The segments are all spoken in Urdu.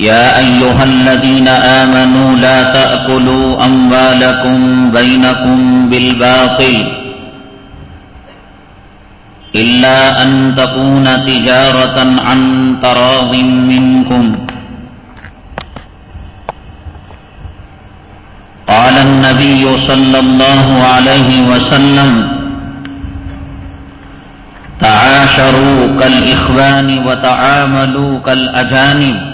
يا أيها الذين آمنوا لا تأكلوا أموالكم بينكم بالباطل إلا أن تكون تجارة عن تراض منكم. قال النبي صلى الله عليه وسلم تعاشروا كالإخوان وتعاملوا كالأجانب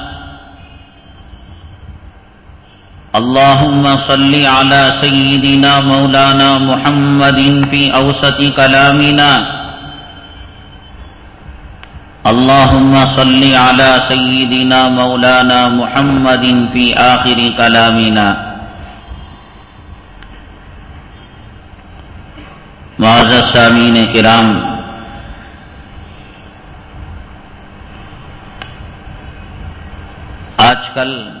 اللهم صل على سيدنا مولانا محمد في أوسط كلامنا. اللهم صل على سيدنا مولانا محمد في آخر كلامنا. معزز سامین کرام، آج کل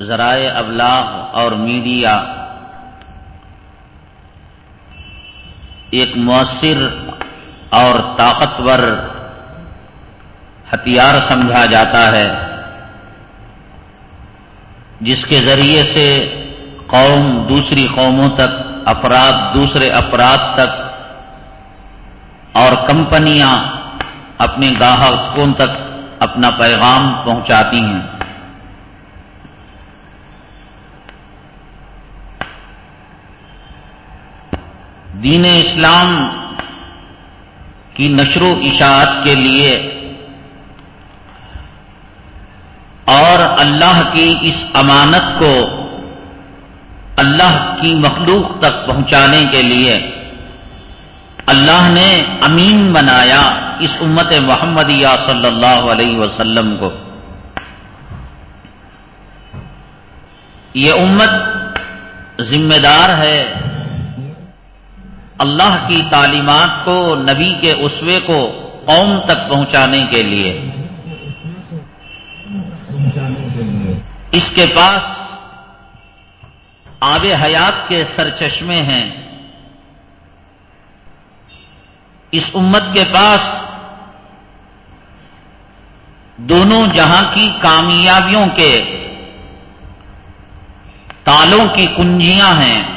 ذرائع ابلاغ اور میڈیا۔ ایک مؤثر اور طاقتور ہتھیار سمجھا جاتا ہے، جس کے ذریعے سے قوم دوسری قوموں تک، افراد دوسرے افراد تک اور کمپنیاں اپنے گاہکوں تک اپنا پیغام پہنچاتی ہیں۔ دین اسلام کی نشر و اشاعت کے لیے اور اللہ کی اس امانت کو اللہ کی مخلوق تک پہنچانے کے لیے اللہ نے امین بنایا اس امت محمدیہ صلی اللہ علیہ وسلم کو۔ یہ امت ذمہ دار ہے اللہ کی تعلیمات کو نبی کے اسوے کو قوم تک پہنچانے کے لیے۔ اس کے پاس آب حیات کے سرچشمے ہیں۔ اس امت کے پاس دونوں جہاں کی کامیابیوں کے تالوں کی کنجیاں ہیں۔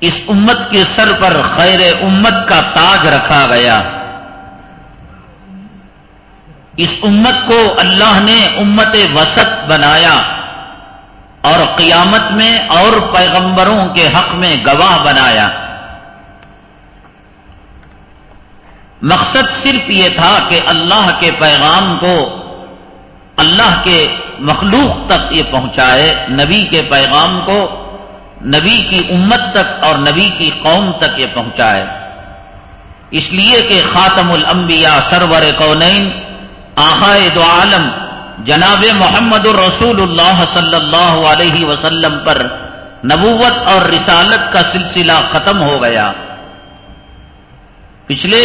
اس امت کے سر پر خیر امت کا تاج رکھا گیا۔ اس امت کو اللہ نے امت وسط بنایا اور قیامت میں اور پیغمبروں کے حق میں گواہ بنایا۔ مقصد صرف یہ تھا کہ اللہ کے پیغام کو اللہ کے مخلوق تک یہ پہنچائے، نبی کے پیغام کو نبی کی امت تک اور نبی کی قوم تک یہ پہنچائے۔ اس لیے کہ خاتم الانبیاء سرور کونین آخائے دو عالم، جناب محمد الرسول اللہ صلی اللہ علیہ وسلم پر نبوت اور رسالت کا سلسلہ ختم ہو گیا۔ پچھلے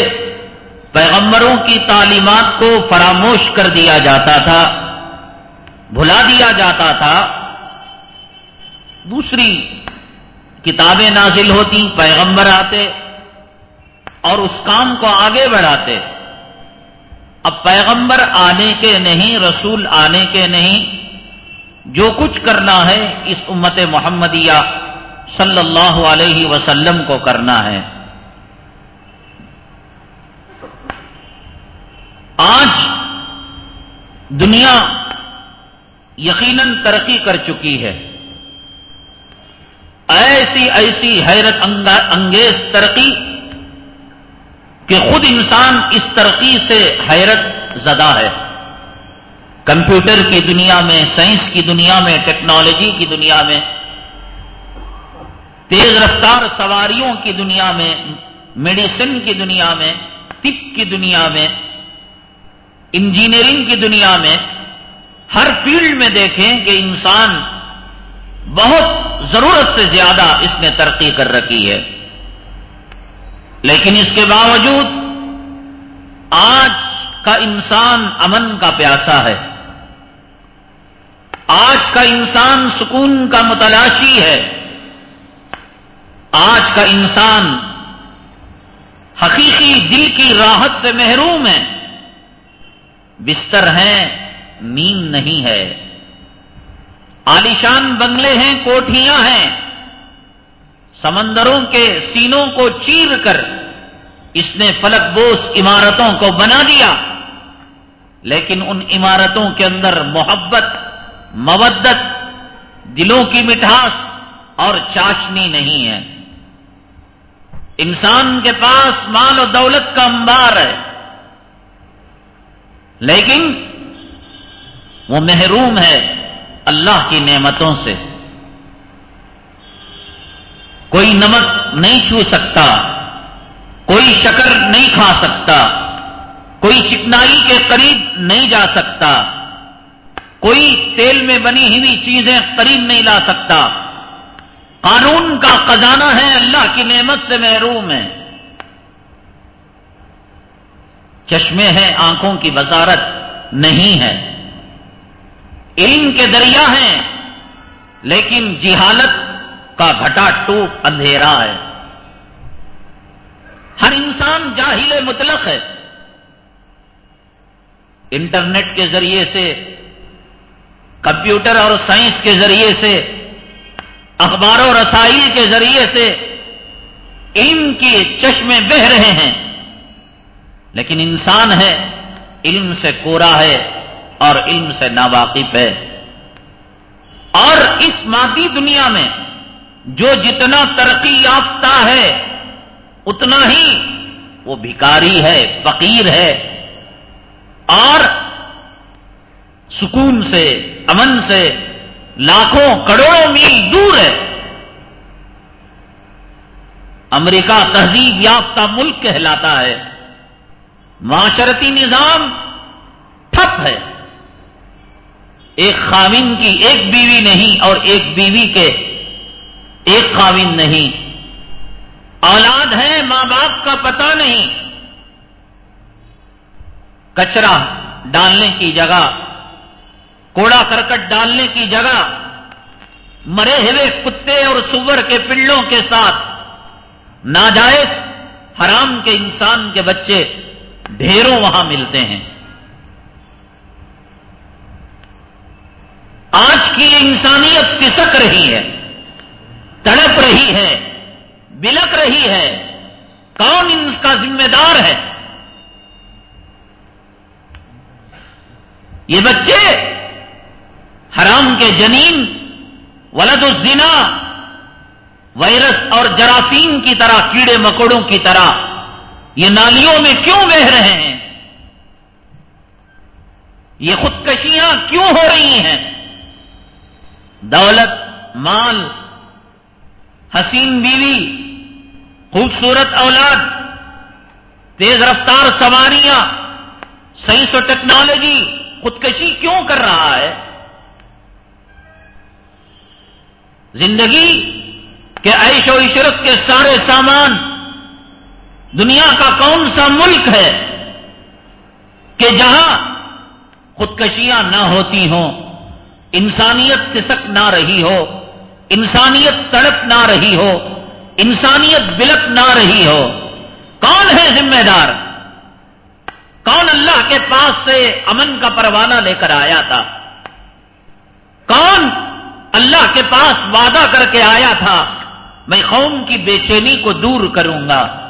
پیغمبروں کی تعلیمات کو فراموش کر دیا جاتا تھا، بھلا دیا جاتا تھا۔ دوسری کتابیں نازل ہوتی، پیغمبر آتے اور اس کام کو آگے بڑھاتے۔ اب پیغمبر آنے کے نہیں، رسول آنے کے نہیں، جو کچھ کرنا ہے اس امت محمدیہ صلی اللہ علیہ وسلم کو کرنا ہے۔ آج دنیا یقیناً ترقی کر چکی ہے۔ ایسی ایسی حیرت انگیز ترقی کہ خود انسان اس ترقی سے حیرت زدہ ہے۔ کمپیوٹر کی دنیا میں، سائنس کی دنیا میں، ٹیکنالوجی کی دنیا میں، تیز رفتار سواریوں کی دنیا میں، میڈیسن کی دنیا میں، طب کی دنیا میں، انجینئرنگ کی دنیا میں، ہر فیلڈ میں دیکھیں کہ انسان بہت ضرورت سے زیادہ اس نے ترقی کر رکھی ہے۔ لیکن اس کے باوجود آج کا انسان امن کا پیاسا ہے۔ آج کا انسان سکون کا متلاشی ہے۔ آج کا انسان حقیقی دل کی راحت سے محروم ہے۔ بستر ہیں نیند نہیں ہے۔ عالیشان بنگلے ہیں، کوٹھیاں ہیں۔ سمندروں کے سینوں کو چیر کر اس نے فلک بوس عمارتوں کو بنا دیا۔ لیکن ان عمارتوں کے اندر محبت، مودت، دلوں کی مٹھاس اور چاشنی نہیں ہے۔ انسان کے پاس مال و دولت کا انبار ہے۔ لیکن وہ محروم ہے۔ اللہ کی نعمتوں سے کوئی نمک نہیں چھو سکتا، کوئی شکر نہیں کھا سکتا، کوئی چکنائی کے قریب نہیں جا سکتا، کوئی تیل میں بنی ہوئی چیزیں قریب نہیں لا سکتا۔ قانون کا خزانہ ہے اللہ کی نعمت سے محروم ہے۔ چشمے ہیں آنکھوں کی وزارت، نہیں ہے۔ علم کے دریا ہیں، لیکن جہالت کا گھٹا ٹوپ اندھیرا ہے۔ ہر انسان جاہل مطلق ہے۔ انٹرنیٹ کے ذریعے سے، کمپیوٹر اور سائنس کے ذریعے سے، اخبار و رسائی کے ذریعے سے علم کے چشمے بہ رہے ہیں۔ لیکن انسان ہے، علم سے کورا ہے۔ اور علم سے ناواقف ہے۔ اور اس مادی دنیا میں جو جتنا ترقی یافتہ ہے، اتنا ہی وہ بھکاری ہے، فقیر ہے۔ اور سکون سے، امن سے لاکھوں کروڑوں میل دور ہے۔ امریکہ تہذیب یافتہ ملک کہلاتا ہے۔ معاشرتی نظام ٹھپ ہے۔ ایک خاوین کی ایک بیوی نہیں اور ایک بیوی کے ایک خاوین نہیں۔ اولاد ہے، ماں باپ کا پتہ نہیں۔ کچرا ڈالنے کی جگہ، کوڑا کرکٹ ڈالنے کی جگہ، مرے ہوئے کتے اور سور کے پلوں کے ساتھ ناجائز، حرام کے انسان کے بچے ڈھیروں وہاں ملتے ہیں۔ آج کی انسانیت سسک رہی ہے، تڑپ رہی ہے، بلک رہی ہے، کون ان کا ذمہ دار ہے؟ یہ بچے حرام کے جنین، ولد الزنا، وائرس اور جراثیم کی طرح، کیڑے مکوڑوں کی طرح، یہ نالیوں میں کیوں بہ رہے ہیں؟ یہ خودکشیاں کیوں ہو رہی ہیں؟ دولت، مال، حسین بیوی، خوبصورت اولاد، تیز رفتار سواریاں سائنس و ٹیکنالوجی، خودکشی کیوں کر رہا ہے؟ زندگی کے عیش و عشرت کے سارے سامان، دنیا کا کون سا ملک ہے کہ جہاں خودکشیاں نہ ہوتی ہوں؟ انسانیت سسک نہ رہی ہو، انسانیت تڑپ نہ رہی ہو، انسانیت بلک نہ رہی ہو۔ کون ہے ذمہ دار؟ کون اللہ کے پاس سے امن کا پروانہ لے کر آیا تھا؟ کون اللہ کے پاس وعدہ کر کے آیا تھا، میں قوم کی بے چینی کو دور کروں گا،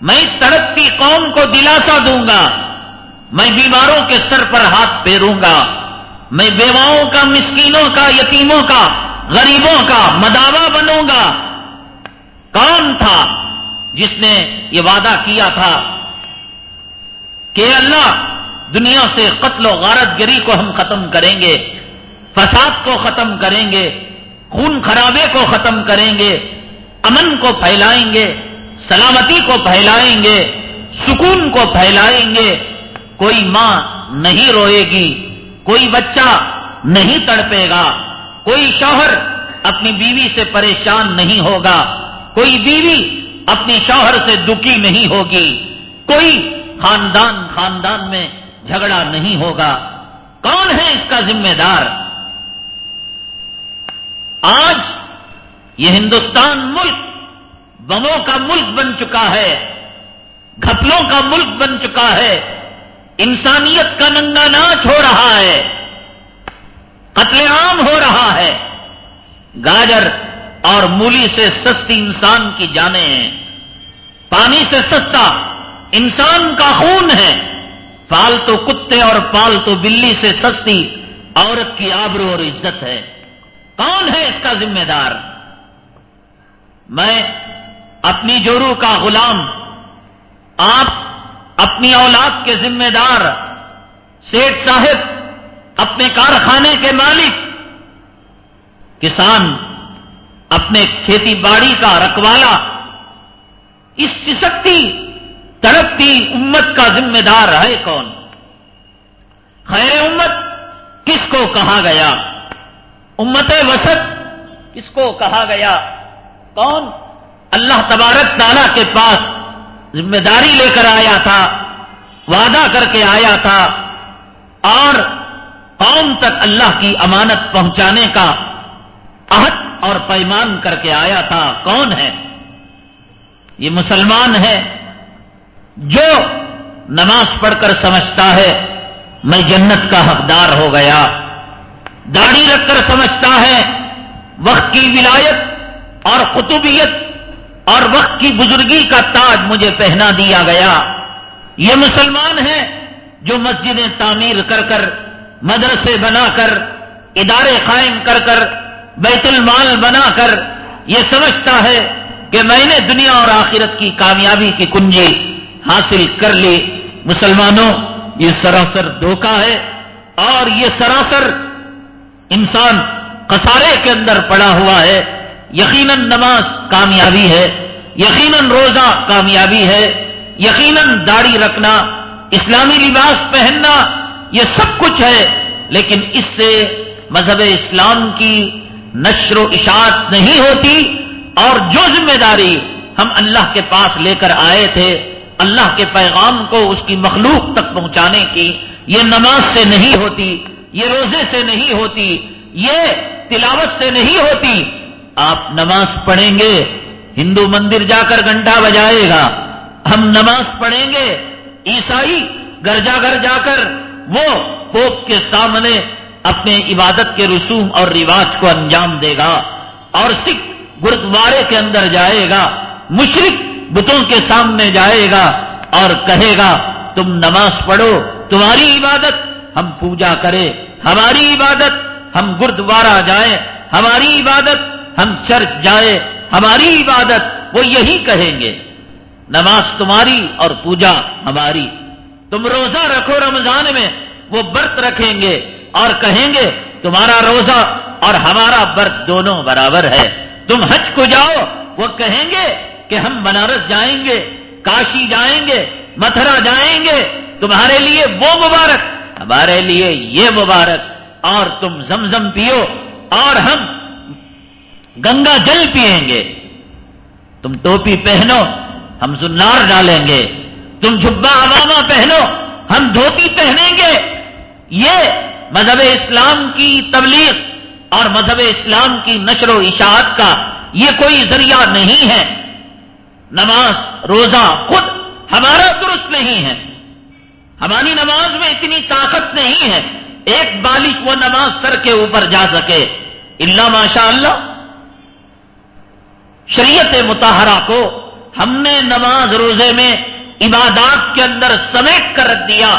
میں تڑپتی قوم کو دلاسا دوں گا، میں بیماروں کے سر پر ہاتھ پھیروں گا۔ میں بیواؤں کا، مسکینوں کا، یتیموں کا، غریبوں کا مداوع بنوں گا۔ کون تھا جس نے یہ وعدہ کیا تھا کہ اللہ دنیا سے قتل و غارت گری کو ہم ختم کریں گے، فساد کو ختم کریں گے، خون خرابے کو ختم کریں گے، امن کو پھیلائیں گے، سلامتی کو پھیلائیں گے، سکون کو پھیلائیں گے۔ کوئی ماں نہیں روئے گی۔ کوئی بچہ نہیں تڑپے گا، کوئی شوہر اپنی بیوی سے پریشان نہیں ہوگا، کوئی بیوی اپنی شوہر سے دکھی نہیں ہوگی، کوئی خاندان خاندان میں جھگڑا نہیں ہوگا۔ کون ہے اس کا ذمہ دار؟ آج یہ ہندوستان ملک بموں کا ملک بن چکا ہے، گھپلوں کا ملک بن چکا ہے۔ انسانیت کا ننگا ناچ ہو رہا ہے، قتل عام ہو رہا ہے۔ گاجر اور مولی سے سستی انسان کی جانیں ہیں۔ پانی سے سستا انسان کا خون ہے۔ پالتو کتے اور پالتو بلی سے سستی عورت کی آبرو اور عزت ہے۔ کون ہے اس کا ذمہ دار؟ میں اپنی جورو کا غلام، آپ اپنی اولاد کے ذمہ دار سیٹ صاحب، اپنے کارخانے کے مالک، کسان، اپنے کھیتی باڑی کا رکوالا اس سسکتی تڑپتی امت کا ذمہ دار ہے کون؟ خیر امت کس کو کہا گیا؟ امت وسط کس کو کہا گیا؟ کون؟ اللہ تبارک تعالیٰ کے پاس ذمہ داری لے کر آیا تھا، وعدہ کر کے آیا تھا اور قوم تک اللہ کی امانت پہنچانے کا عہد اور پیمان کر کے آیا تھا۔ کون ہے؟ یہ مسلمان ہے جو نماز پڑھ کر سمجھتا ہے، میں جنت کا حقدار ہو گیا۔ داڑھی رکھ کر سمجھتا ہے، وقت کی ولایت اور قطبیت اور وقت کی بزرگی کا تاج مجھے پہنا دیا گیا۔ یہ مسلمان ہے جو مسجدیں تعمیر کر کر، مدرسے بنا کر، ادارے قائم کر کر، بیت المال بنا کر، یہ سمجھتا ہے کہ میں نے دنیا اور آخرت کی کامیابی کی کنجی حاصل کر لی۔ مسلمانوں، یہ سراسر دھوکہ ہے اور یہ سراسر انسان کسارے کے اندر پڑا ہوا ہے۔ یقیناً نماز کامیابی ہے، یقیناً روزہ کامیابی ہے، یقیناً داڑھی رکھنا، اسلامی لباس پہننا، یہ سب کچھ ہے، لیکن اس سے مذہب اسلام کی نشر و اشاعت نہیں ہوتی اور جو ذمہ داری ہم اللہ کے پاس لے کر آئے تھے، اللہ کے پیغام کو اس کی مخلوق تک پہنچانے کی، یہ نماز سے نہیں ہوتی، یہ روزے سے نہیں ہوتی، یہ تلاوت سے نہیں ہوتی آپ نماز پڑھیں گے، ہندو مندر جا کر گھنٹہ بجائے گا۔ ہم نماز پڑھیں گے، عیسائی گھر جا گھر جا کر وہ پوپ کے سامنے اپنے عبادت کے رسوم اور رواج کو انجام دے گا اور سکھ گردوارے کے اندر جائے گا مشرق بتوں کے سامنے جائے گا اور کہے گا، تم نماز پڑھو، تمہاری عبادت ہم پوجا کریں، ہماری عبادت ہم گردوارہ جائیں، ہماری عبادت ہم چرچ جائیں، ہماری عبادت، وہ یہی کہیں گے۔ نماز تمہاری اور پوجا ہماری۔ تم روزہ رکھو رمضان میں، وہ برت رکھیں گے۔ اور کہیں گے، تمہارا روزہ اور ہمارا برت دونوں برابر ہے۔ تم حج کو جاؤ، وہ کہیں گے کہ ہم بنارس جائیں گے، کاشی جائیں گے، متھرا جائیں گے۔ تمہارے لیے وہ مبارک، ہمارے لیے یہ مبارک۔ اور تم زمزم پیو، اور ہم گنگا جل پیئیں گے۔ تم ٹوپی پہنو، ہم سنار ڈالیں گے۔ تم جھبا عوامہ پہنو، ہم دھوتی پہنیں گے۔ یہ مذہب اسلام کی تبلیغ اور مذہب اسلام کی نشر و اشاعت کا یہ کوئی ذریعہ نہیں ہے۔ نماز، روزہ خود ہمارا درست نہیں ہے۔ ہماری نماز میں اتنی طاقت نہیں ہے۔ ایک بالغ وہ نماز سر کے اوپر جا سکے۔ اللہ ماشاء اللہ شریعت متحرہ کو ہم نے نماز روزے میں عبادات کے اندر سمیٹ کر رکھ دیا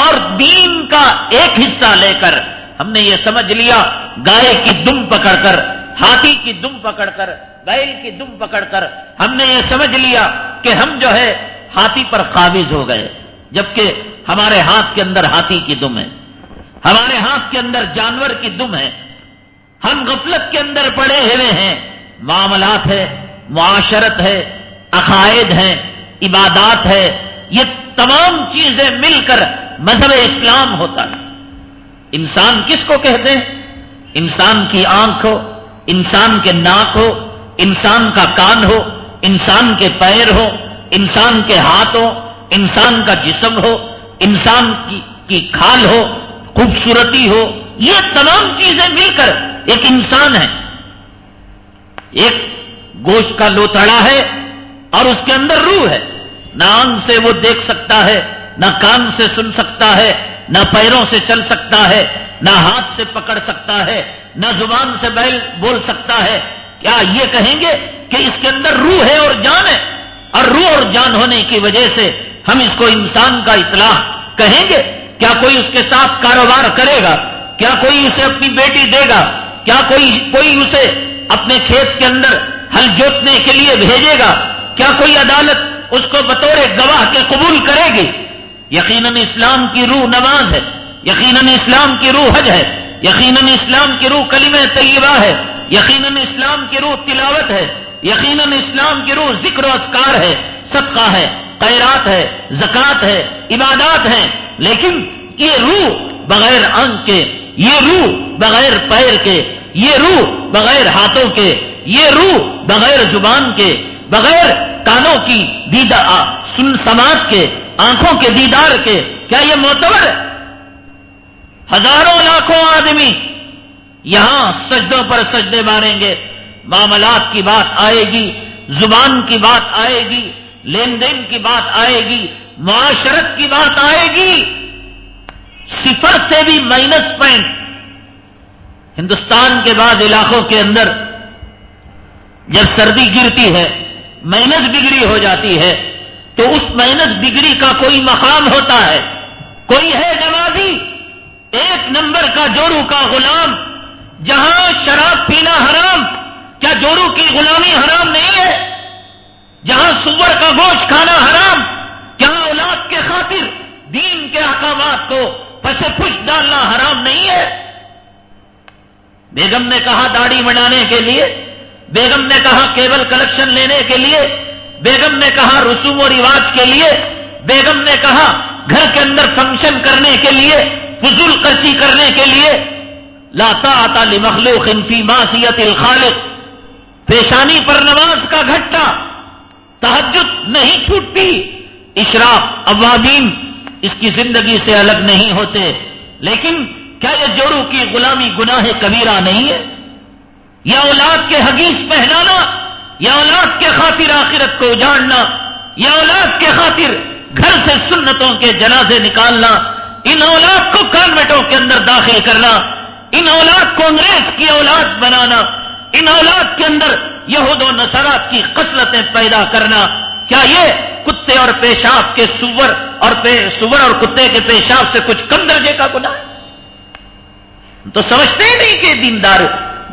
اور دین کا ایک حصہ لے کر ہم نے یہ سمجھ لیا، گائے کی دم پکڑ کر، ہاتھی کی دم پکڑ کر، بیل کی دم پکڑ کر ہم نے یہ سمجھ لیا کہ ہم جو ہے ہاتھی پر قابض ہو گئے، جبکہ ہمارے ہاتھ کے اندر ہاتھی کی دم ہے، ہمارے ہاتھ کے اندر جانور کی دم ہے، ہم غفلت کے اندر پڑے ہوئے ہیں معاملات ہے معاشرت ہے، عقائد ہے عبادات ہے یہ تمام چیزیں مل کر مذہب اسلام ہوتا ہے۔ انسان کس کو کہتے ہیں؟ انسان کی آنکھ ہو، انسان کے ناک ہو، انسان کا کان ہو، انسان کے پیر ہو، انسان کے ہاتھ ہو، انسان کا جسم ہو، انسان کی کی کھال ہو، خوبصورتی ہو، یہ تمام چیزیں مل کر ایک انسان ہے۔ ایک گوشت کا لوتڑا ہے اور اس کے اندر روح ہے۔ نہ آنکھ سے وہ دیکھ سکتا ہے، نہ کان سے سن سکتا ہے، نہ پیروں سے چل سکتا ہے، نہ ہاتھ سے پکڑ سکتا ہے، نہ زبان سے بیل بول سکتا ہے۔ کیا یہ کہیں گے کہ اس کے اندر روح ہے اور جان ہے؟ اور روح اور جان ہونے کی وجہ سے ہم اس کو انسان کا اطلاع کہیں گے؟ کیا کوئی اس کے ساتھ کاروبار کرے گا؟ کیا کوئی اسے اپنی بیٹی دے گا؟ کیا کوئی کوئی اسے اپنے کھیت کے اندر ہل جوتنے کے لیے بھیجے گا۔ کیا کوئی عدالت اس کو بطور گواہ کے قبول کرے گی؟ یقیناً اسلام کی روح نماز ہے۔ یقیناً اسلام کی روح حج ہے۔ یقیناً اسلام کی روح کلیم طیبہ ہے۔ یقیناً اسلام کی روح تلاوت ہے۔ یقیناً اسلام کی روح ذکر و اسکار ہے۔ صدقہ ہے، خیرات ہے زکات ہے، عبادات ہے لیکن یہ روح بغیر انگ کے یہ روح بغیر پیر کے، یہ روح بغیر ہاتھوں کے، یہ روح بغیر زبان کے، بغیر کانوں کی دیدا سن سماج کے، آنکھوں کے دیدار کے، کیا یہ معتبر ہے؟ ہزاروں لاکھوں آدمی یہاں سجدوں پر سجدے ماریں گے، معاملات کی بات آئے گی، زبان کی بات آئے گی، لین دین کی بات آئے گی، معاشرت کی بات آئے گی۔ صفر سے بھی مائنس پوائنٹ ہندوستان کے بعد علاقوں کے اندر جب سردی گرتی ہے مائنس ڈگری ہو جاتی ہے، تو اس مائنس ڈگری کا کوئی مقام ہوتا ہے۔ کوئی ہے نمازی ایک نمبر کا جوڑو کا غلام، جہاں شراب پینا حرام، کیا جوڑو کی غلامی حرام نہیں ہے؟ جہاں سور کا گوشت کھانا حرام کیا اولاد کے خاطر دین کے احکامات کو پسے پش ڈالنا حرام نہیں ہے۔ بیگم نے کہا داڑھی بنانے کے لیے۔ بیگم نے کہا کیبل کلیکشن لینے کے لیے۔ بیگم نے کہا رسوم و رواج کے لیے۔ بیگم نے کہا گھر کے اندر فنکشن کرنے کے لیے، فضول قرچی کرنے کے لیے۔ لاتا آتا مخلوق انفی معصیت الخالق۔ پیشانی پر نماز کا گھٹا۔ تحجد نہیں چھوٹتی۔ اشراق عوامین اس کی زندگی سے الگ نہیں ہوتے۔ لیکن کیا یہ جوڑوں کی غلامی گناہ کبیرہ نہیں ہے؟ یا اولاد کے حگیز پہنانا، یا اولاد کے خاطر آخرت کو اجاڑنا، یا اولاد کے خاطر گھر سے سنتوں کے جنازے نکالنا، ان اولاد کو کانوٹوں کے اندر داخل کرنا، ان اولاد کو انگریز کی اولاد بنانا، ان اولاد کے اندر یہود و نصرات کی قسلتیں پیدا کرنا۔ کیا یہ کتے اور پیشاب کے سور اور سور اور کتے کے پیشاب سے کچھ کم درجے کا گناہ ہے؟ تو سمجھتے ہی نہیں کہ دیندار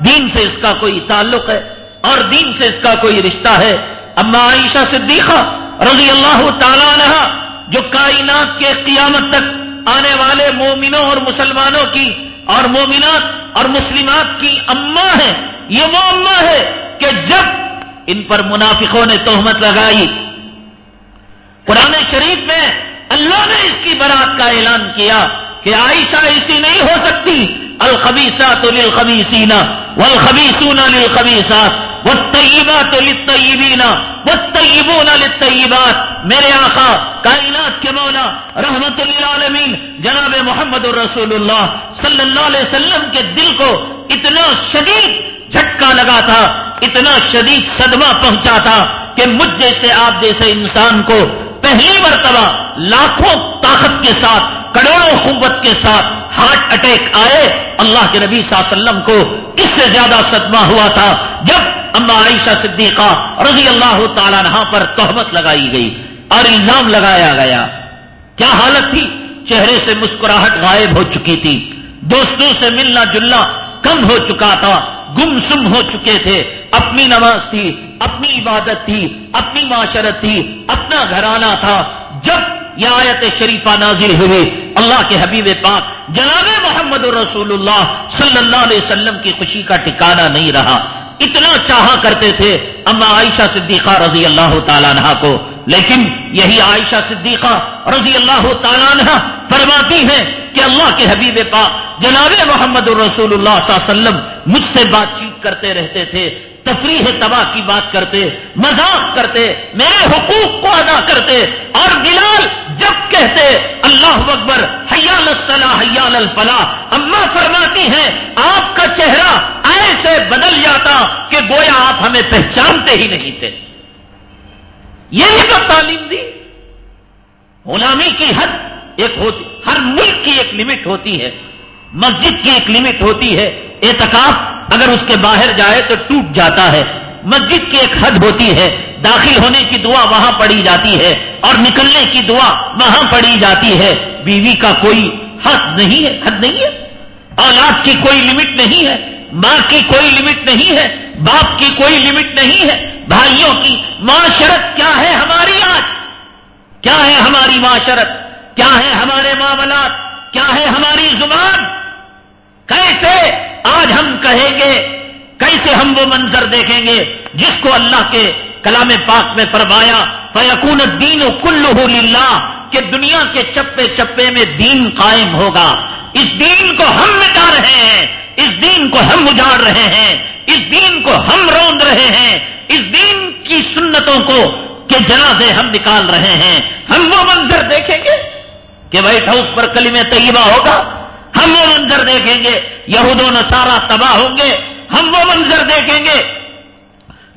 دین سے اس کا کوئی تعلق ہے اور دین سے اس کا کوئی رشتہ ہے؟ اما عائشہ صدیقہ رضی اللہ تعالیٰ عنہ، جو کائنات کے قیامت تک آنے والے مومنوں اور مسلمانوں کی اور مومنات اور مسلمات کی اماں ہے یہ وہ اماں ہے کہ جب ان پر منافقوں نے تہمت لگائی۔ قرآن شریف میں اللہ نے اس کی برات کا اعلان کیا کہ عائشہ ایسی نہیں ہو سکتی۔ الخبیسات للخبیسین والخبیسون للخبیسات والطیبات للطیبین والطیبون للطیبات۔ میرے آقا، کائنات کے مولا، رحمت للعالمین، جناب محمد الرسول اللہ صلی اللہ علیہ وسلم کے دل کو اتنا شدید جھٹکا لگا تھا، اتنا شدید صدمہ پہنچا تھا کہ مجھ جیسے آپ جیسے انسان کو پہلی مرتبہ لاکھوں طاقت کے ساتھ، کروڑوں قوت کے ساتھ ہارٹ اٹیک آئے، اللہ کے نبی صلی اللہ علیہ وسلم کو اس سے زیادہ صدمہ ہوا تھا جب اما عائشہ صدیقہ رضی اللہ تعالیٰ نہ پر تہمت لگائی گئی اور الزام لگایا گیا۔ کیا حالت تھی؟ چہرے سے مسکراہٹ غائب ہو چکی تھی۔ دوستوں سے ملنا جلنا کم ہو چکا تھا گم سم ہو چکے تھے۔ اپنی نماز تھی اپنی عبادت تھی، اپنی معاشرت تھی، اپنا گھرانہ تھا۔ جب یہ آیت شریفہ نازل ہوئی، اللہ کے حبیب پاک جناب محمد رسول اللہ صلی اللہ علیہ وسلم کی خوشی کا ٹھکانہ نہیں رہا۔ اتنا چاہا کرتے تھے، اما عائشہ صدیقہ رضی اللہ تعالیٰ عنہ کو۔ لیکن یہی عائشہ صدیقہ رضی اللہ تعالیٰ عنہ فرماتی ہیں کہ اللہ کے حبیب پاک جناب محمد الرسول اللہ صلی اللہ علیہ وسلم مجھ سے بات چیت کرتے رہتے تھے۔ تفریح تباہ کی بات کرتے، مذاق کرتے، میرے حقوق کو ادا کرتے اور بلال جب کہتے، اللہ اکبر حیال الصلاح حیال الفلاح، اما فرماتی ہیں، آپ کا چہرہ ایسے بدل جاتا کہ گویا آپ ہمیں پہچانتے ہی نہیں تھے۔ یہ تو تعلیم دی۔ غلامی کی حد ایک ہوتی، ہر ملک کی ایک لمٹ ہوتی ہے۔ مسجد کی ایک لمٹ ہوتی ہے۔ اعتکاف اگر اس کے باہر جائے تو ٹوٹ جاتا ہے۔ مسجد کی ایک حد ہوتی ہے۔ داخل ہونے کی دعا وہاں پڑی جاتی ہے اور نکلنے کی دعا وہاں پڑی جاتی ہے۔ بیوی کا کوئی حد نہیں ہے، حد نہیں ہے۔ اولاد کی کوئی لمٹ نہیں ہے۔ ماں کی کوئی لمٹ نہیں ہے۔ باپ کی کوئی لمٹ نہیں ہے۔ بھائیوں کی معاشرت کیا ہے ہماری آج؟ کیا ہے ہماری معاشرت؟ کیا ہے ہمارے معاملات؟ کیا ہے ہماری زبان؟ کیسے آج ہم کہیں گے، کیسے ہم وہ منظر دیکھیں گے جس کو اللہ کے کلام پاک میں فرمایا فیقون دین و کل کہ دنیا کے چپے چپے میں دین قائم ہوگا۔ اس دین کو ہم مٹا رہے ہیں، اس دین کو ہم اجاڑ رہے ہیں، اس دین کو ہم روند رہے ہیں۔ اس دین کی سنتوں کو کہ جنازے ہم نکال رہے ہیں۔ ہم وہ منظر دیکھیں گے کہ وائٹ ہاؤس پر کلیم طیبہ ہوگا۔ ہم وہ منظر دیکھیں گے، یہود و نصارہ تباہ ہوں گے، ہم وہ منظر دیکھیں گے۔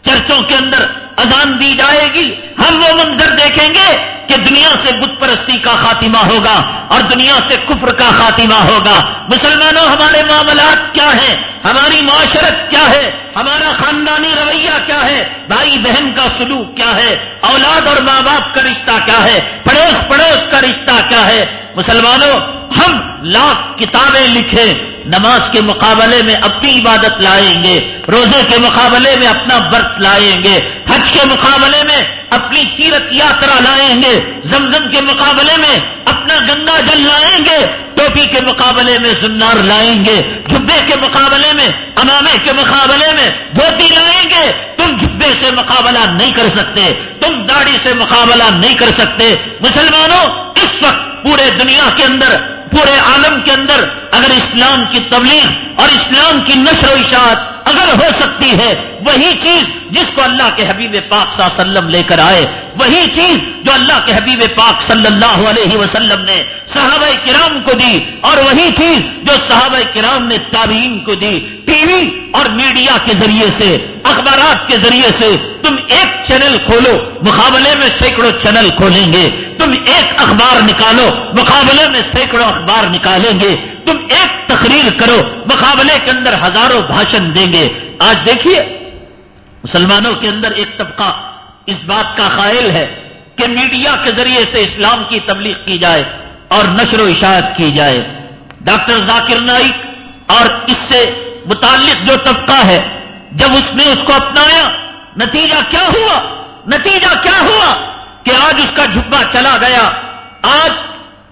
چرچوں کے اندر اذان دی جائے گی، ہم وہ منظر دیکھیں گے کہ دنیا سے بت پرستی کا خاتمہ ہوگا اور دنیا سے کفر کا خاتمہ ہوگا۔ مسلمانوں، ہمارے معاملات کیا ہیں؟ ہماری معاشرت کیا ہے؟ ہمارا خاندانی رویہ کیا ہے؟ بھائی بہن کا سلوک کیا ہے؟ اولاد اور ماں باپ کا رشتہ کیا ہے؟ پڑوس پڑوس کا رشتہ کیا ہے؟ مسلمانوں، ہم لاکھ کتابیں لکھیں، نماز کے مقابلے میں اپنی عبادت لائیں گے، روزے کے مقابلے میں اپنا برت لائیں گے، حج کے مقابلے میں اپنی تیرت یاترا لائیں گے، زمزم کے مقابلے میں اپنا گنگا جل لائیں گے، ٹوپی کے مقابلے میں سنار لائیں گے جبے کے مقابلے میں، امامے کے مقابلے میں دھوتی لائیں گے، تم جبے سے مقابلہ نہیں کر سکتے، تم داڑھی سے مقابلہ نہیں کر سکتے۔ مسلمانوں، اس وقت پورے دنیا کے اندر، پورے عالم کے اندر اگر اسلام کی تبلیغ اور اسلام کی نشر و اشاعت اگر ہو سکتی ہے، وہی چیز جس کو اللہ کے حبیب پاک صلی اللہ علیہ وسلم لے کر آئے وہی چیز جو اللہ کے حبیب پاک صلی اللہ علیہ وسلم نے صحابہ کرام کو دی اور وہی چیز جو صحابہ کرام نے تابعین کو دی ٹی وی اور میڈیا کے ذریعے سے، اخبارات کے ذریعے سے۔ تم ایک چینل کھولو، مقابلے میں سینکڑوں چینل کھولیں گے۔ تم ایک اخبار نکالو، مقابلے میں سینکڑوں اخبار نکالیں گے۔ تم ایک تقریر کرو، مقابلے کے اندر ہزاروں بھاشن دیں گے۔ آج دیکھیے، مسلمانوں کے اندر ایک طبقہ اس بات کا قائل ہے کہ میڈیا کے ذریعے سے اسلام کی تبلیغ کی جائے اور نشر و اشاعت کی جائے۔ ڈاکٹر ذاکر نائک، اور اس سے متعلق جو طبقہ ہے، جب اس نے اس کو اپنایا، نتیجہ کیا ہوا؟ نتیجہ کیا ہوا؟ کہ آج اس کا جھبا چلا گیا۔ آج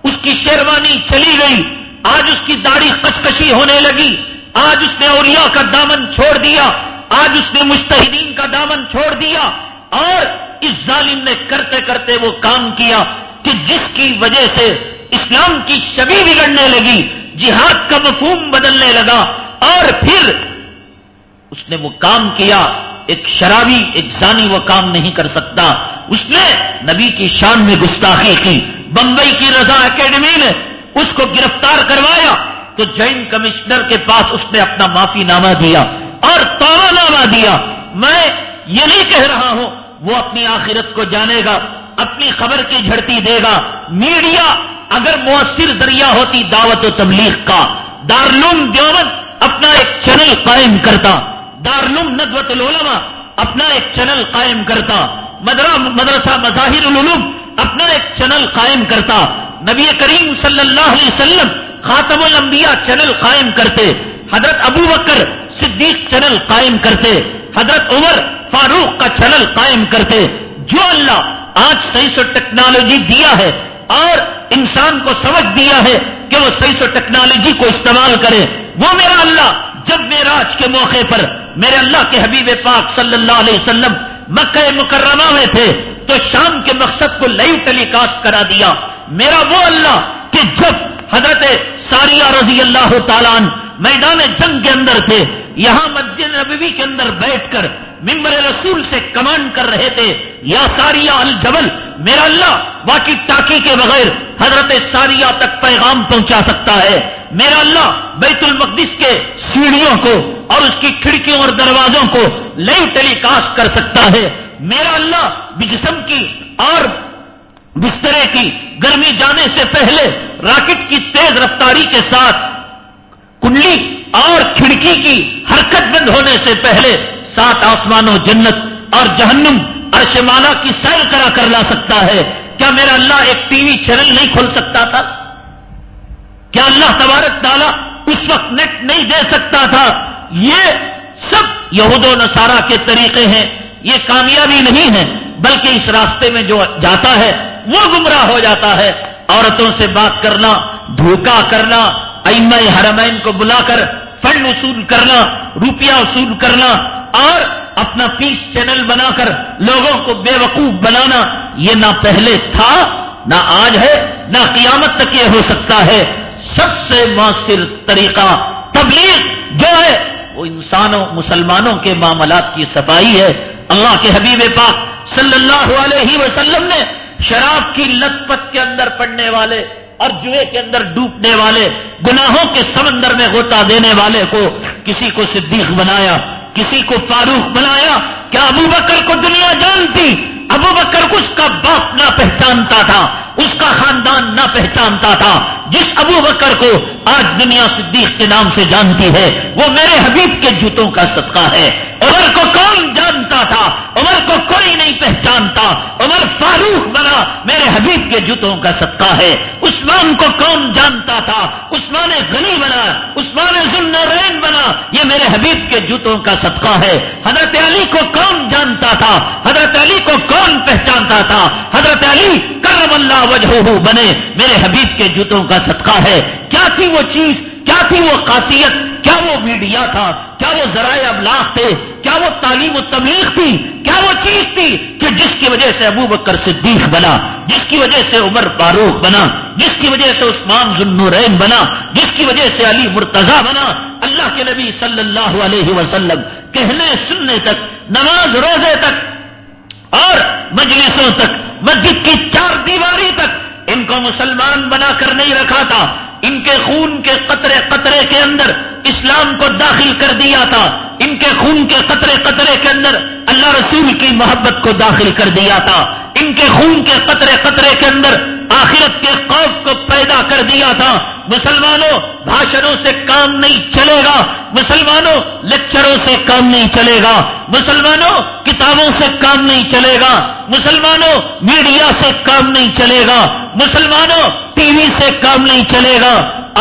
اس کی شیروانی چلی گئی۔ آج اس کی داڑھی کچکشی ہونے لگی۔ آج اس نے اولیاء کا دامن چھوڑ دیا۔ آج اس نے مشتحدین کا دامن چھوڑ دیا۔ اور اس ظالم نے کرتے کرتے وہ کام کیا کہ جس کی وجہ سے اسلام کی شبی بگڑنے لگی، جہاد کا مفہوم بدلنے لگا، اور پھر اس نے وہ کام کیا، ایک شرابی، ایک زانی وہ کام نہیں کر سکتا۔ اس نے نبی کی شان میں گستاخی کی، بمبئی کی رضا اکیڈمی نے اس کو گرفتار کروایا، تو جوائنٹ کمشنر کے پاس اس نے اپنا معافی نامہ دیا اور تو نامہ دیا۔ میں یہ نہیں کہہ رہا ہوں وہ اپنی آخرت کو جانے گا، اپنی خبر کی جھڑتی دے گا۔ میڈیا اگر مؤثر ذریعہ ہوتی دعوت و تبلیغ کا دارلوم دیوبند اپنا ایک چینل قائم کرتا دارلوم ندوت العلماء اپنا ایک چینل قائم کرتا مدرسہ مظاہر العلوم اپنا ایک چینل قائم کرتا، نبی کریم صلی اللہ علیہ وسلم خاتم الانبیاء چینل قائم کرتے، حضرت ابو بکر صدیق چینل قائم کرتے، حضرت عمر فاروق کا چینل قائم کرتے، جو اللہ آج صحیح سو ٹیکنالوجی دیا ہے اور انسان کو سمجھ دیا ہے کہ وہ صحیح سو ٹیکنالوجی کو استعمال کرے۔ وہ میرا اللہ، جب میراج کے موقع پر میرے اللہ کے حبیب پاک صلی اللہ علیہ وسلم مکہ مکرمہ میں تھے، تو شام کے مقصد کو لائیو ٹیلی کاسٹ کرا دیا۔ میرا وہ اللہ کہ جب حضرت ساریہ رضی اللہ تعالیٰ میدان جنگ کے اندر تھے، یہاں مسجد نبوی کے اندر بیٹھ کر ممبر رسول سے کمانڈ کر رہے تھے، یا ساریہ الجبل میرا اللہ، واقعی ٹاکی کے بغیر حضرت ساریہ تک پیغام پہنچا سکتا ہے۔ میرا اللہ، بیت المقدس کے سیڑھیوں کو اور اس کی کھڑکیوں اور دروازوں کو لائیو ٹیلی کاسٹ کر سکتا ہے۔ میرا اللہ جسم کی اور بسترے کی گرمی جانے سے پہلے راکٹ کی تیز رفتاری کے ساتھ کنڈلی اور کھڑکی کی حرکت بند ہونے سے پہلے سات آسمانوں جنت اور جہنم ارشمانہ کی سیر کرا کر لا سکتا ہے۔ کیا میرا اللہ ایک ٹی وی چینل نہیں کھول سکتا تھا؟ کیا اللہ تبارک تعالیٰ اس وقت نیٹ نہیں دے سکتا تھا؟ یہ سب یہود و نصارہ کے طریقے ہیں۔ یہ کامیابی نہیں ہے، بلکہ اس راستے میں جو جاتا ہے، وہ گمراہ ہو جاتا ہے۔ عورتوں سے بات کرنا دھوکا کرنا ام حرمین کو بلا کر فنڈ وصول کرنا، روپیہ وصول کرنا اور اپنا پیس چینل بنا کر لوگوں کو بے وقوف بنانا یہ نہ پہلے تھا، نہ آج ہے، نہ قیامت تک یہ ہو سکتا ہے۔ سب سے مؤثر طریقہ تبلیغ جو ہے، وہ انسانوں، مسلمانوں کے معاملات کی صفائی ہے۔ اللہ کے حبیب پاک صلی اللہ علیہ وسلم نے شراب کی لت پت کے اندر پڑنے والے اور جوئے کے اندر ڈوبنے والے، گناہوں کے سمندر میں غوطہ دینے والے کو کسی کو صدیق بنایا۔ کسی کو فاروق بنایا کیا ابو بکر کو دنیا جانتی، ابو بکر اس کا باپ نہ پہچانتا تھا۔ اس کا خاندان نہ پہچانتا تھا، جس ابو بکر کو آج دنیا صدیق کے نام سے جانتی ہے، وہ میرے حبیب کے جوتوں کا صدقہ ہے۔ عمر کو کون جانتا تھا؟ عمر کو کوئی نہیں پہچانتا۔ عمر فاروق بنا میرے حبیب کے جوتوں کا صدقہ ہے۔ عثمان کو کون جانتا تھا؟ عثمان غنی بنا، عثمان ذنورین بنا، یہ میرے حبیب کے جوتوں کا صدقہ ہے۔ حضرت علی کو کون جانتا تھا؟ حضرت علی کو کون پہچانتا تھا؟ حضرت علی کرم اللہ وجہ بنے، میرے حبیب کے جوتوں کا صدقہ ہے۔ کیا تھی وہ چیز؟ کیا تھی وہ خاصیت؟ کیا وہ میڈیا تھا؟ کیا وہ ذرائع ابلاغ تھے؟ کیا وہ تعلیم و تبلیغ تھی؟ کیا وہ چیز تھی کہ جس کی وجہ سے ابو بکر صدیق بنا، جس کی وجہ سے عمر فاروق بنا، جس کی وجہ سے عثمان ذنورین بنا، جس کی وجہ سے علی مرتضی بنا؟ اللہ کے نبی صلی اللہ علیہ وسلم کہنے، سننے تک، نماز روزے تک اور مجلسوں تک مسجد کی چار دیواری تک ان کو مسلمان بنا کر نہیں رکھا تھا۔ ان کے خون کے قطرے قطرے کے اندر اسلام کو داخل کر دیا تھا۔ ان کے خون کے قطرے قطرے کے اندر اللہ رسول کی محبت کو داخل کر دیا تھا۔ ان کے خون کے قطرے قطرے کے اندر آخرت کے خوف کو پیدا کر دیا تھا۔ مسلمانوں، بھاشنوں سے کام نہیں چلے گا مسلمانوں، لیکچروں سے کام نہیں چلے گا مسلمانوں، کتابوں سے کام نہیں چلے گا مسلمانوں، میڈیا سے کام نہیں چلے گا مسلمانوں، ٹی وی سے کام نہیں چلے گا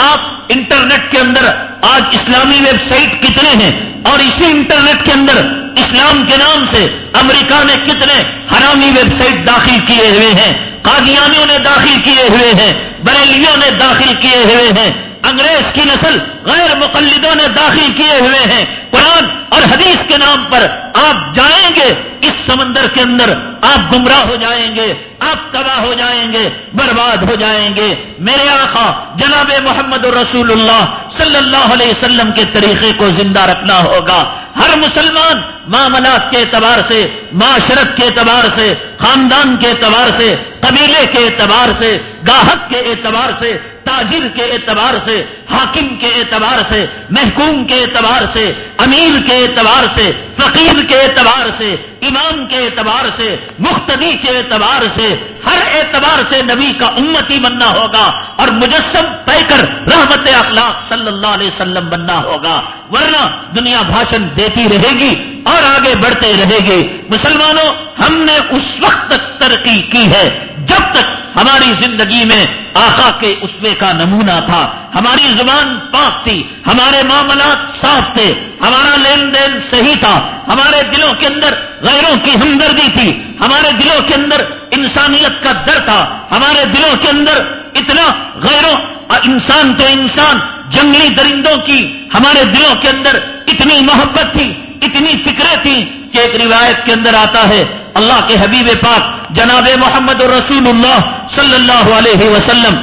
آپ انٹرنیٹ کے اندر آج اسلامی ویب سائٹ کتنے ہیں اور اسی انٹرنیٹ کے اندر اسلام کے نام سے امریکہ نے کتنے حرامی ویب سائٹ داخل کیے ہوئے ہیں۔ قادیانیوں نے داخل کیے ہوئے ہیں، بریلیوں نے داخل کیے ہوئے ہیں، انگریز کی نسل غیر مقلدوں نے داخل کیے ہوئے ہیں۔ قرآن اور حدیث کے نام پر آپ جائیں گے اس سمندر کے اندر آپ گمراہ ہو جائیں گے، آپ تباہ ہو جائیں گے، برباد ہو جائیں گے۔ میرے آقا، جناب محمد رسول اللہ صلی اللہ علیہ وسلم کے طریقے کو زندہ رکھنا ہوگا۔ ہر مسلمان معاملات کے اعتبار سے، معاشرت کے اعتبار سے، خاندان کے اعتبار سے، قبیلے کے اعتبار سے، گاہک کے اعتبار سے تاجر کے اعتبار سے، حاکم کے اعتبار سے، محکوم کے اعتبار سے، امیر کے اعتبار سے، فقیر کے اعتبار سے، امام کے اعتبار سے مختدی کے اعتبار سے، ہر اعتبار سے نبی کا امتی بننا ہوگا اور مجسم طے کر رحمت اخلاق صلی اللہ علیہ وسلم بننا ہوگا، ورنہ دنیا بھاشن دیتی رہے گی اور آگے بڑھتے رہے گی۔ مسلمانوں، ہم نے اس وقت تک ترقی کی ہے، جب تک ہماری زندگی میں آقا کے اسوے کا نمونہ تھا۔ ہماری زبان پاک تھی، ہمارے معاملات صاف تھے، ہمارا لین دین صحیح تھا۔ ہمارے دلوں کے اندر غیروں کی ہمدردی تھی۔ ہمارے دلوں کے اندر انسانیت کا در تھا۔ ہمارے دلوں کے اندر اتنا غیروں انسان تو انسان، جنگلی درندوں کی ہمارے دلوں کے اندر اتنی محبت تھی، اتنی فکریں تھی کہ ایک روایت کے اندر آتا ہے اللہ کے حبیب پاک جناب محمد رسول اللہ صلی اللہ علیہ وسلم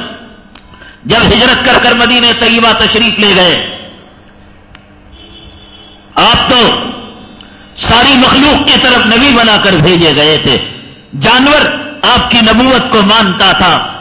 جب ہجرت کر کر مدینہ طیبہ تشریف لے گئے۔ آپ تو ساری مخلوق کی طرف نبی بنا کر بھیجے گئے تھے۔ جانور آپ کی نبوت کو مانتا تھا۔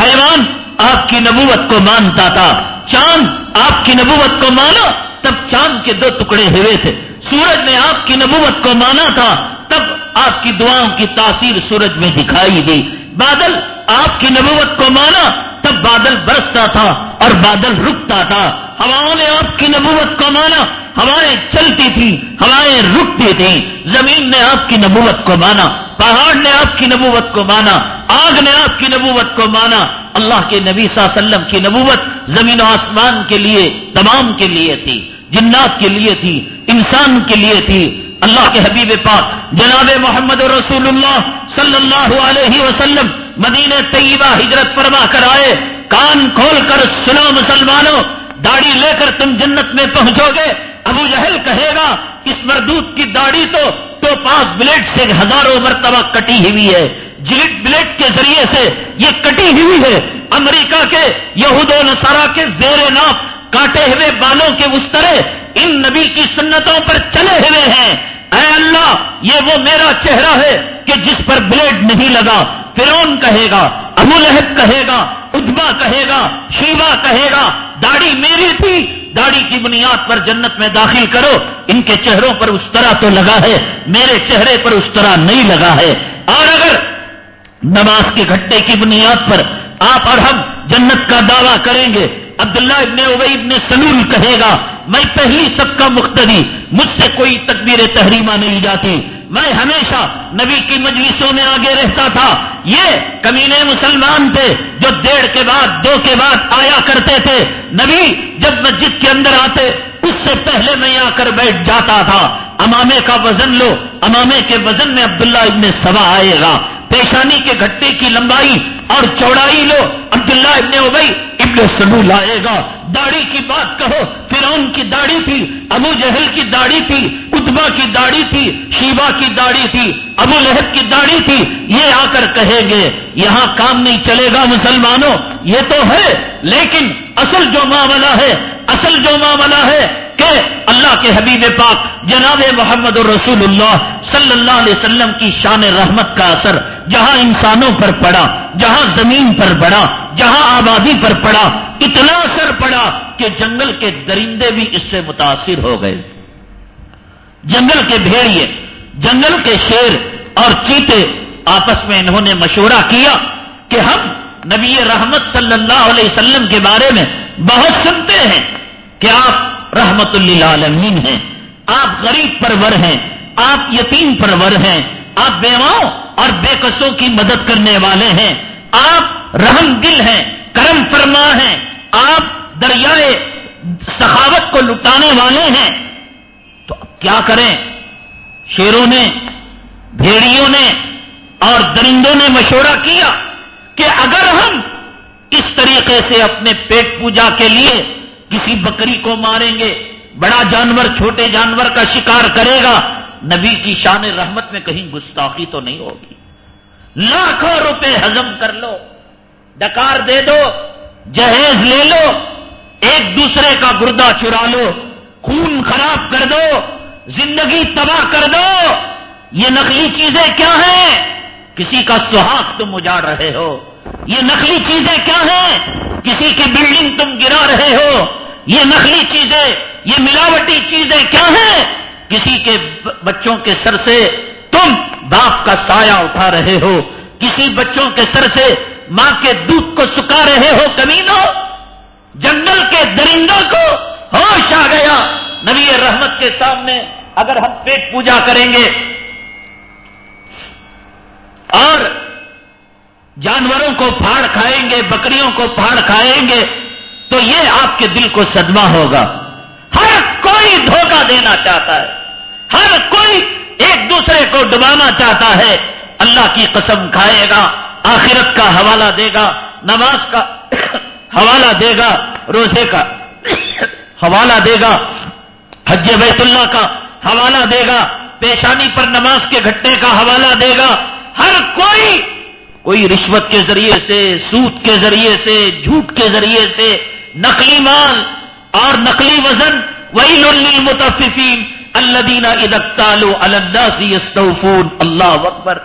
حیوان آپ کی نبوت کو مانتا تھا۔ چاند آپ کی نبوت کو مانا تب چاند کے دو ٹکڑے ہوئے تھے۔ سورج نے آپ کی نبوت کو مانا تھا۔ تب آپ کی دعاؤں کی تاثیر سورج میں دکھائی دی بادل آپ کی نبوت کو مانا، تب بادل برستا تھا اور بادل رکتا تھا۔ ہواؤں نے آپ کی نبوت کو مانا، ہوائیں چلتی تھی ہوائیں رکتی تھیں۔ زمین نے آپ کی نبوت کو مانا، پہاڑ نے آپ کی نبوت کو مانا، آگ نے آپ کی نبوت کو مانا۔ اللہ کے نبی صلی اللہ علیہ وسلم کی نبوت زمین و آسمان کے لیے، تمام کے لیے تھی، جنات کے لیے تھی، انسان کے لیے تھی۔ اللہ کے حبیب پاک، جناب محمد رسول اللہ صلی اللہ علیہ وسلم مدین طیبہ ہجرت فرما کر آئے، کان کھول کر سنو مسلمانوں، داڑھی لے کر تم جنت میں پہنچو گے۔ ابو جہل کہے گا، اس مردوت کی داڑھی تو تو پاس بلیڈ سے ہزاروں مرتبہ کٹی ہوئی ہے۔ جلٹ بلیڈ کے ذریعے سے یہ کٹی ہوئی ہے۔ امریکہ کے یہود و نصارہ کے زیر ناپ کاٹے ہوئے بالوں کے اس طرح ان نبی کی سنتوں پر چلے ہوئے ہیں۔ اے اللہ، یہ وہ میرا چہرہ ہے کہ جس پر بلیڈ نہیں لگا۔ فرون کہے گا، ابو لہب کہے گا ادبا کہے گا، شیوا کہے گا، داڑھی میری تھی، داڑھی کی بنیاد پر جنت میں داخل کرو۔ ان کے چہروں پر اس طرح تو لگا ہے، میرے چہرے پر اس طرح نہیں لگا ہے۔ اور اگر نماز کے گھٹے کی بنیاد پر آپ اور ہم جنت کا دعویٰ کریں گے عبداللہ ابن ابئی ابن سلول کہے گا، میں پہلی سب کا مختری مجھ سے کوئی تکبیر تحریمہ نہیں جاتی. میں ہمیشہ نبی کی مجلسوں میں آگے رہتا تھا. یہ کمینے مسلمان تھے جو ڈیڑھ کے بعد، دو کے بعد آیا کرتے تھے. نبی جب مسجد کے اندر آتے، اس سے پہلے میں آ کر بیٹھ جاتا تھا. امامے کا وزن لو. امامے کے وزن میں عبداللہ ابن سبا آئے گا. پیشانی کے گھٹے کی لمبائی اور چوڑائی لو، عبداللہ ابن ابئی ابن سلو لائے گا۔ داڑھی کی بات کہو فرون کی داڑھی تھی، ابو جہل کی داڑھی تھی اتبا کی داڑھی تھی شیبا کی داڑھی تھی، ابو لہب کی داڑھی تھی۔ یہ آ کر کہیں گے، یہاں کام نہیں چلے گا مسلمانوں، یہ تو ہے، لیکن اصل جو معاملہ ہے، اصل جو معاملہ ہے کہ اللہ کے حبیب پاک جناب محمد الرسول اللہ صلی اللہ علیہ وسلم کی شان رحمت کا اثر جہاں انسانوں پر پڑا، جہاں زمین پر پڑا، جہاں آبادی پر پڑا، اتنا اثر پڑا کہ جنگل کے درندے بھی اس سے متاثر ہو گئے۔ جنگل کے بھیڑیے، جنگل کے شیر اور چیتے آپس میں انہوں نے مشورہ کیا کہ ہم نبی رحمت صلی اللہ علیہ وسلم کے بارے میں بہت سنتے ہیں کہ آپ رحمت للعالمین ہیں، آپ غریب پرور ہیں، آپ یتیم پرور ہیں، آپ بیواؤں اور بے قصوں کی مدد کرنے والے ہیں۔ آپ رحم دل ہیں، کرم فرما ہیں۔ آپ دریائے سخاوت کو لٹانے والے ہیں۔ تو اب کیا کریں؟ شیروں نے، بھیڑیوں نے اور درندوں نے مشورہ کیا کہ اگر ہم اس طریقے سے اپنے پیٹ پوجا کے لیے کسی بکری کو ماریں گے، بڑا جانور چھوٹے جانور کا شکار کرے گا نبی کی شان رحمت میں کہیں گستاخی تو نہیں ہوگی۔ لاکھوں روپے ہزم کر لو، ڈکار دے دو، جہیز لے لو، ایک دوسرے کا گردہ چرا لو، خون خراب کر دو، زندگی تباہ کر دو۔ یہ نقلی چیزیں کیا ہیں؟ کسی کا سہاگ تم اجاڑ رہے ہو۔ یہ نقلی چیزیں کیا ہیں؟ کسی کی بلڈنگ تم گرا رہے ہو۔ یہ نقلی چیزیں، یہ ملاوٹی چیزیں کیا ہیں؟ کسی کے بچوں کے سر سے تم باپ کا سایہ اٹھا رہے ہو، کسی بچوں کے سر سے ماں کے دودھ کو سکھا رہے ہو کمینوں جنگل کے درندوں کو ہوش آ گیا۔ نبی رحمت کے سامنے اگر ہم پیٹ پوجا کریں گے اور جانوروں کو پھاڑ کھائیں گے، بکریوں کو پھاڑ کھائیں گے، تو یہ آپ کے دل کو صدمہ ہوگا۔ ہر کوئی دھوکہ دینا چاہتا ہے۔ ہر کوئی ایک دوسرے کو ڈبانا چاہتا ہے۔ اللہ کی قسم کھائے گا، آخرت کا حوالہ دے گا، نماز کا حوالہ دے گا، روزے کا حوالہ دے گا، حج بیت اللہ کا حوالہ دے گا، پیشانی پر نماز کے گھٹے کا حوالہ دے گا۔ ہر کوئی کوئی رشوت کے ذریعے سے سوت کے ذریعے سے، جھوٹ کے ذریعے سے، نقلی مال اور نقلی وزن وہی للی متفقین اللہ دینا ادکتالو اللہ یستوفون، اللہ اکبر۔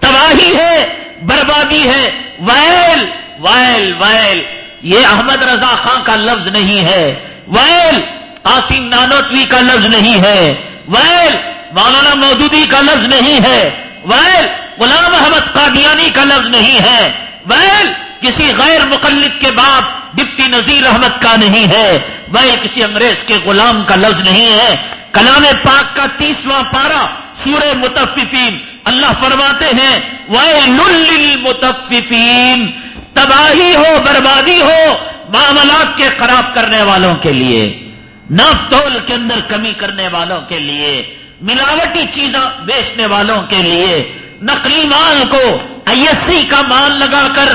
تباہی ہے، بربادی ہے، ویل ویل ویل۔ یہ احمد رضا خان کا لفظ نہیں ہے۔ ویل، قاسم نانوتوی کا لفظ نہیں ہے۔ ویل، مولانا مودودی کا لفظ نہیں ہے۔ ویل، غلام احمد قادیانی کا لفظ نہیں ہے۔ ویل، کسی غیر مقلد کے بعد ڈپٹی نذیر احمد کا نہیں ہے ویل کسی انگریز کے غلام کا لفظ نہیں ہے۔ کلام پاک کا تیسواں پارا سورہ متففین، اللہ فرماتے ہیں ویل متففین تباہی ہو، بربادی ہو معاملات کے خراب کرنے والوں کے لیے، ناپ تول کے اندر کمی کرنے والوں کے لیے، ملاوٹی چیزاں بیچنے والوں کے لیے، نقلی مال کو آئی ایس سی کا مال لگا کر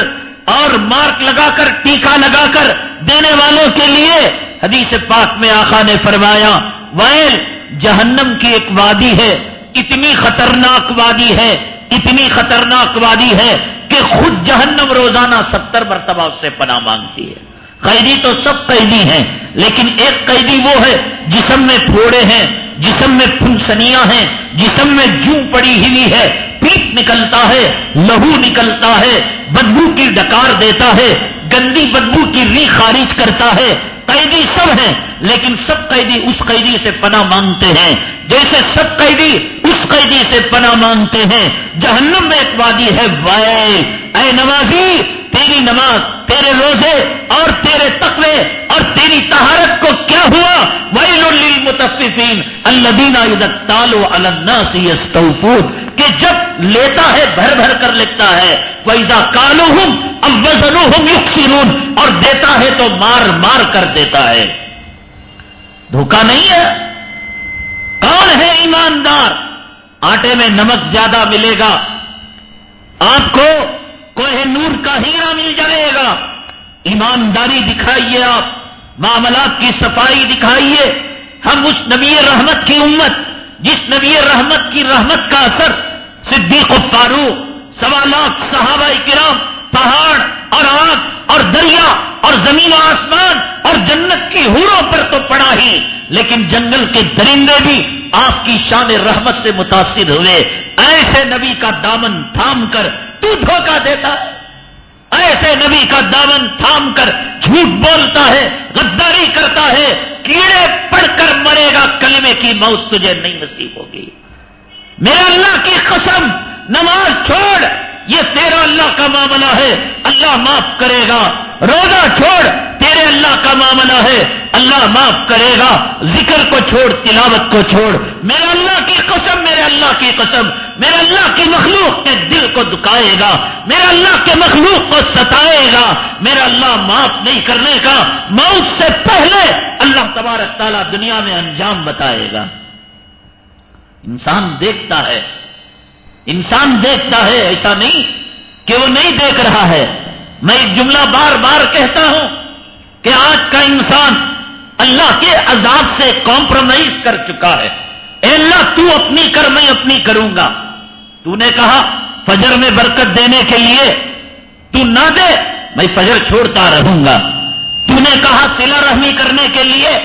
اور مارک لگا کر ٹیکا لگا کر دینے والوں کے لیے حدیث پاک میں آخا نے فرمایا ویل جہنم کی ایک وادی ہے، اتنی خطرناک وادی ہے، اتنی خطرناک وادی ہے کہ خود جہنم روزانہ ستر مرتبہ اس سے پناہ مانگتی ہے۔ قیدی تو سب قیدی ہیں، لیکن ایک قیدی وہ ہے، جسم میں پھوڑے ہیں، جسم میں پھنسنیاں ہیں، جسم میں جو پڑی ہوئی ہے پیٹ نکلتا ہے، لہو نکلتا ہے، بدبو کی ڈکار دیتا ہے، گندی بدبو کی ری خارج کرتا ہے۔ قیدی سب ہیں، لیکن سب قیدی اس قیدی سے پناہ مانگتے ہیں۔ جیسے سب قیدی اس قیدی سے پناہ مانگتے ہیں۔ جہنم میں ایک وادی ہے وائے اے نوازی تیری نماز تیرے روزے اور تیرے تقوی اور تیری تہارت کو کیا ہوا؟ ویل للمتففین الذین اذا تالو علی الناس یستوفون، کہ جب لیتا ہے بھر بھر کر لکھتا ہے ویزا کالو ہوں اب اور دیتا ہے تو مار مار کر دیتا ہے۔ دھوکا نہیں ہے؟ کون ہے ایماندار؟ آٹے میں نمک زیادہ ملے گا۔ آپ کو کوہ نور کا ہیرا مل جائے گا۔ ایمانداری دکھائیے آپ، معاملات کی صفائی دکھائیے۔ ہم اس نبی رحمت کی امت، جس نبی رحمت کی رحمت کا اثر، صدیق و فاروق، سوا لاکھ صحابہ کرام پہاڑ اور آگ اور دریا اور زمین و آسمان اور جنت کی ہوروں پر تو پڑا ہی، لیکن جنگل کے درندے بھی آپ کی شان رحمت سے متاثر ہوئے۔ ایسے نبی کا دامن تھام کر تو دھوکہ دیتا ہے۔ ایسے نبی کا دامن تھام کر جھوٹ بولتا ہے، غداری کرتا ہے۔ کیڑے پڑ کر مرے گا، کلمے کی موت تجھے نہیں نصیب ہوگی۔ میرے اللہ کی قسم، نماز چھوڑ۔ یہ تیرا اللہ کا معاملہ ہے، اللہ معاف کرے گا۔ روزہ چھوڑ، تیرے اللہ کا معاملہ ہے۔ اللہ معاف کرے گا۔ ذکر کو چھوڑ، تلاوت کو چھوڑ۔ میرے اللہ کی قسم، میرے اللہ کی قسم۔ میرے اللہ کی مخلوق کے دل کو دکھائے گا۔ میرے اللہ کے مخلوق کو ستائے گا۔ میرا اللہ معاف نہیں کرنے کا۔ موت سے پہلے اللہ تبارک تعالیٰ دنیا میں انجام بتائے گا۔ انسان دیکھتا ہے انسان دیکھتا ہے ایسا نہیں کہ وہ نہیں دیکھ رہا ہے۔ میں ایک جملہ بار بار کہتا ہوں کہ آج کا انسان اللہ کے عذاب سے کمپرومائز کر چکا ہے۔ اے اللہ، تو اپنی کر، میں اپنی کروں گا۔ تو نے کہا، فجر میں برکت دینے کے لیے تو نہ دے، میں فجر چھوڑتا رہوں گا۔ تو نے کہا، سلا رحمی کرنے کے لیے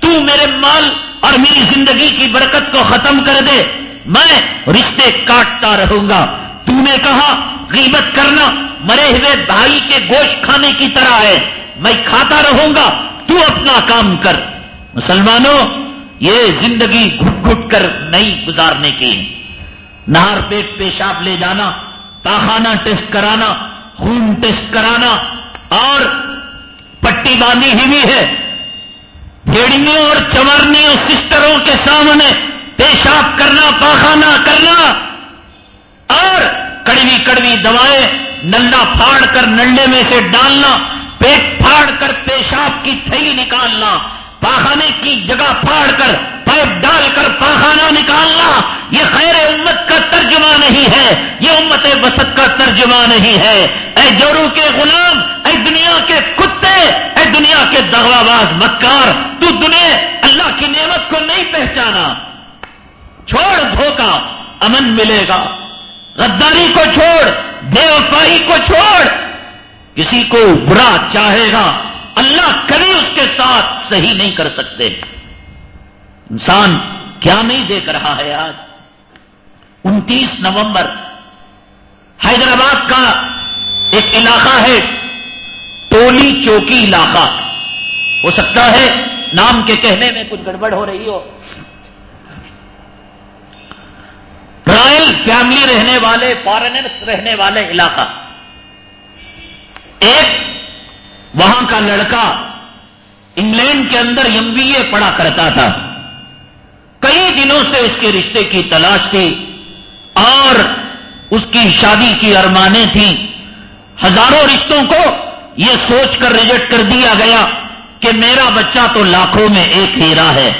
تو میرے مال اور میری زندگی کی برکت کو ختم کر دے۔ میں رشتے کاٹتا رہوں گا۔ تو نے کہا، غیبت کرنا مرے ہوئے بھائی کے گوشت کھانے کی طرح ہے۔ میں کھاتا رہوں گا، تو اپنا کام کر۔ مسلمانوں، یہ زندگی گھٹ گھٹ کر نہیں گزارنے کی۔ نہار پیٹ پیشاب لے جانا تاخانہ ٹیسٹ کرانا، خون ٹیسٹ کرانا، اور پٹی باندھی ہوئی ہے۔ بھیڑیوں اور چمرنیوں سسٹروں کے سامنے پیشاب کرنا، پاخانہ کرنا، اور کڑوی کڑوی دوائیں نلڈا پھاڑ کر نلڈے میں سے ڈالنا، پیٹ پھاڑ کر پیشاب کی تھئی نکالنا، پاخانے کی جگہ پھاڑ کر پیپ ڈال کر پاخانہ نکالنا، یہ خیر امت کا ترجمہ نہیں ہے، یہ امت وسط کا ترجمہ نہیں ہے۔ اے جورو کے غلام، اے دنیا کے کتے، اے دنیا کے دغواباز مکار، تو دنیا اللہ کی نعمت کو نہیں پہچانا۔ چھوڑ دھوکا امن ملے گا۔ غداری کو چھوڑ، بے وفائی کو چھوڑ۔ کسی کو برا چاہے گا، اللہ کبھی اس کے ساتھ صحیح نہیں کر سکتے۔ انسان کیا نہیں دیکھ رہا ہے آج۔ انتیس نومبر، حیدرآباد کا ایک علاقہ ہے ٹولی چوکی علاقہ۔ ہو سکتا ہے نام کے کہنے میں کچھ گڑبڑ ہو رہی ہو۔ رائل فیملی رہنے والے فارنرس رہنے والے علاقہ۔ ایک وہاں کا لڑکا انگلینڈ کے اندر ایم بی اے پڑھا کرتا تھا۔ کئی دنوں سے اس کے رشتے کی تلاش تھی اور اس کی شادی کی ارمانیں تھیں۔ ہزاروں رشتوں کو یہ سوچ کر ریجیکٹ کر دیا گیا کہ میرا بچہ تو لاکھوں میں ایک ہیرا ہے۔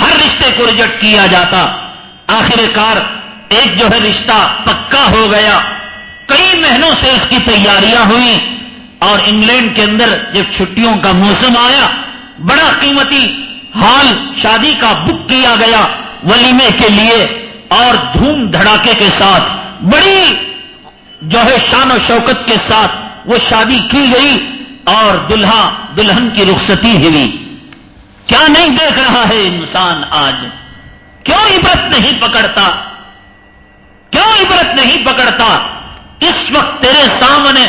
ہر رشتے کو ریجیکٹ کیا جاتا۔ آخر کار ایک جو ہے رشتہ پکا ہو گیا۔ کئی مہینوں سے اس کی تیاریاں ہوئی اور انگلینڈ کے اندر جب چھٹیوں کا موسم آیا، بڑا قیمتی ہال شادی کا بک کیا گیا ولیمے کے لیے اور دھوم دھڑاکے کے ساتھ، بڑی جو ہے شان و شوکت کے ساتھ وہ شادی کی گئی اور دلہا، دلہن کی رخصتی ہوئی۔ کیا نہیں دیکھ رہا ہے انسان آج؟ کیوں عبرت نہیں پکڑتا؟ کیوں عبرت نہیں پکڑتا؟ اس وقت تیرے سامنے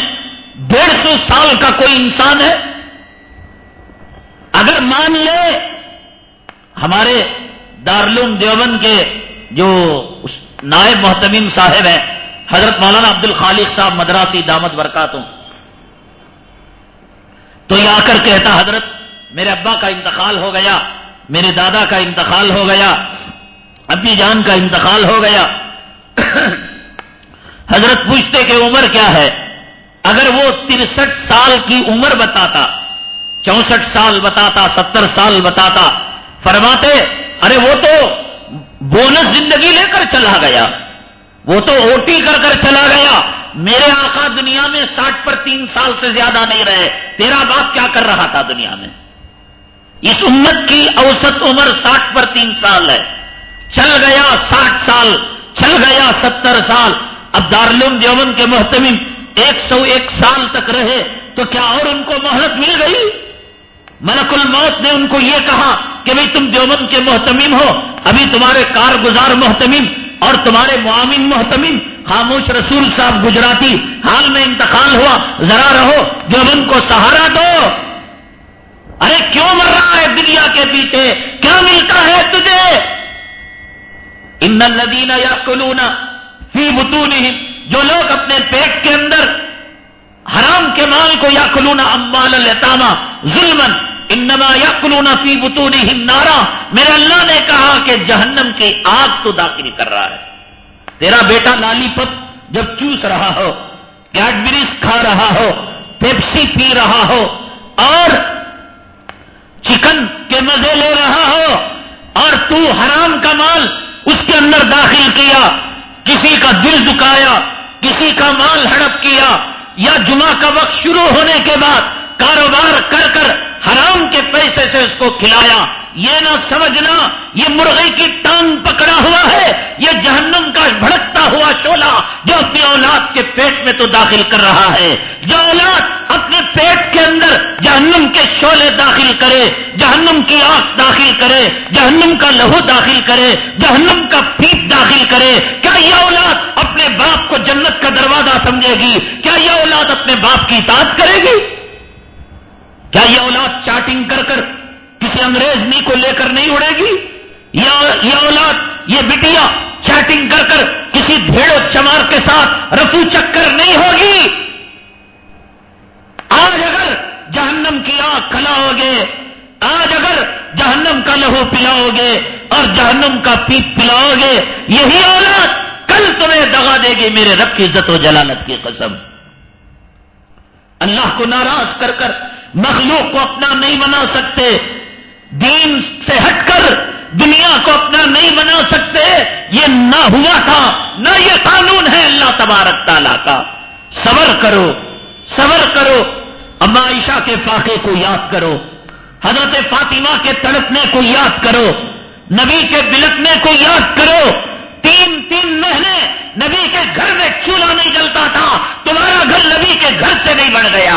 ڈیڑھ سو سال کا کوئی انسان ہے؟ اگر مان لے، ہمارے دارالعلوم دیوبند کے جو نائب محتمیم صاحب ہیں، حضرت مولانا عبد الخالق صاحب مدراسی دامت برکاتوں، تو یہ آ کر کہتا، حضرت میرے ابا کا انتقال ہو گیا، میرے دادا کا انتقال ہو گیا ابی جان کا انتقال ہو گیا۔ حضرت پوچھتے کہ عمر کیا ہے؟ اگر وہ ترسٹھ سال کی عمر بتاتا، چونسٹھ سال بتاتا، ستر سال بتاتا، فرماتے، ارے وہ تو بونس زندگی لے کر چلا گیا۔ وہ تو اوٹی کر کر چلا گیا۔ میرے آقا دنیا میں ساٹھ پر تین سال سے زیادہ نہیں رہے۔ تیرا باپ کیا کر رہا تھا دنیا میں؟ اس امت کی اوسط عمر ساٹھ پر تین سال ہے۔ چل گیا ساٹھ سال، چل گیا ستر سال۔ اب دارالعلوم دیوبند کے محتمین ایک سو ایک سال تک رہے، تو کیا اور ان کو مہلت مل گئی؟ ملک الموت نے ان کو یہ کہا کہ بھائی تم دیوبند کے محتمیم ہو، ابھی تمہارے کارگزار محتمیم اور تمہارے معامن محتمیم خاموش رسول صاحب گجراتی حال میں انتقال ہوا، ذرا رہو، دیوبند کو سہارا دو۔ ارے کیوں مر رہا ہے دنیا کے پیچھے؟ کیا ملتا ہے تجھے؟ ان ندینہ یا کلونا فی بتون جو لوگ اپنے پیٹ کے اندر حرام کے مال کو یا کلونا امبال التاما ظلم انما یا کلونا فی بتونی نارا۔ میرے اللہ نے کہا کہ جہنم کی آگ تو داخل کر رہا ہے۔ تیرا بیٹا لالی پپ جب چوس رہا ہو، کیڈبریز کھا رہا ہو، پیپسی پی رہا ہو، اور چکن کے مزے لے رہا ہو، اور تو حرام کا مال اس کے اندر داخل کیا، کسی کا دل دکایا کسی کا مال ہڑپ کیا، یا جمعہ کا وقت شروع ہونے کے بعد کاروبار کر کر حرام کے پیسے سے اس کو کھلایا یہ نہ سمجھنا، یہ مرغے کی ٹانگ پکڑا ہوا ہے، یہ جہنم کا بھڑکتا ہوا شولہ جو اپنی اولاد کے پیٹ میں تو داخل کر رہا ہے۔ جو اولاد اپنے پیٹ کے اندر جہنم کے شولے داخل کرے، جہنم کی آنکھ داخل کرے، جہنم کا لہو داخل کرے، جہنم کا پیپ داخل کرے۔ کیا یہ اولاد اپنے باپ کو جنت کا دروازہ سمجھے گی؟ کیا یہ اولاد اپنے باپ کی اطاعت کرے گی؟ کیا یہ اولاد چاٹنگ کر کر کسی انگریزنی کو لے کر نہیں اڑے گی؟ یہ اولاد، یہ بٹیا چیٹنگ کر کر کسی بھیڑ و چمار کے ساتھ رفو چکر نہیں ہوگی؟ آج اگر جہنم کی آگ کھلاؤ گے آج اگر جہنم کا لہو پلاؤ گے اور جہنم کا پیپ پلاؤ گے یہی اولاد کل تمہیں دگا دے گی میرے رب کی عزت و جلالت کی قسم۔ اللہ کو ناراض کر کر مخلوق کو اپنا نہیں بنا سکتے۔ دین سے ہٹ کر دنیا کو اپنا نہیں بنا سکتے، یہ نہ ہوا تھا، نہ یہ قانون ہے اللہ تبارک تعالیٰ کا۔ صبر کرو صبر کرو۔ اما عائشہ کے فاقے کو یاد کرو، حضرت فاطمہ کے تڑپنے کو یاد کرو، نبی کے بلکنے کو یاد کرو۔ تین تین مہینے نبی کے گھر میں چولہا نہیں جلتا تھا، تمہارا گھر نبی کے گھر سے نہیں بڑھ گیا۔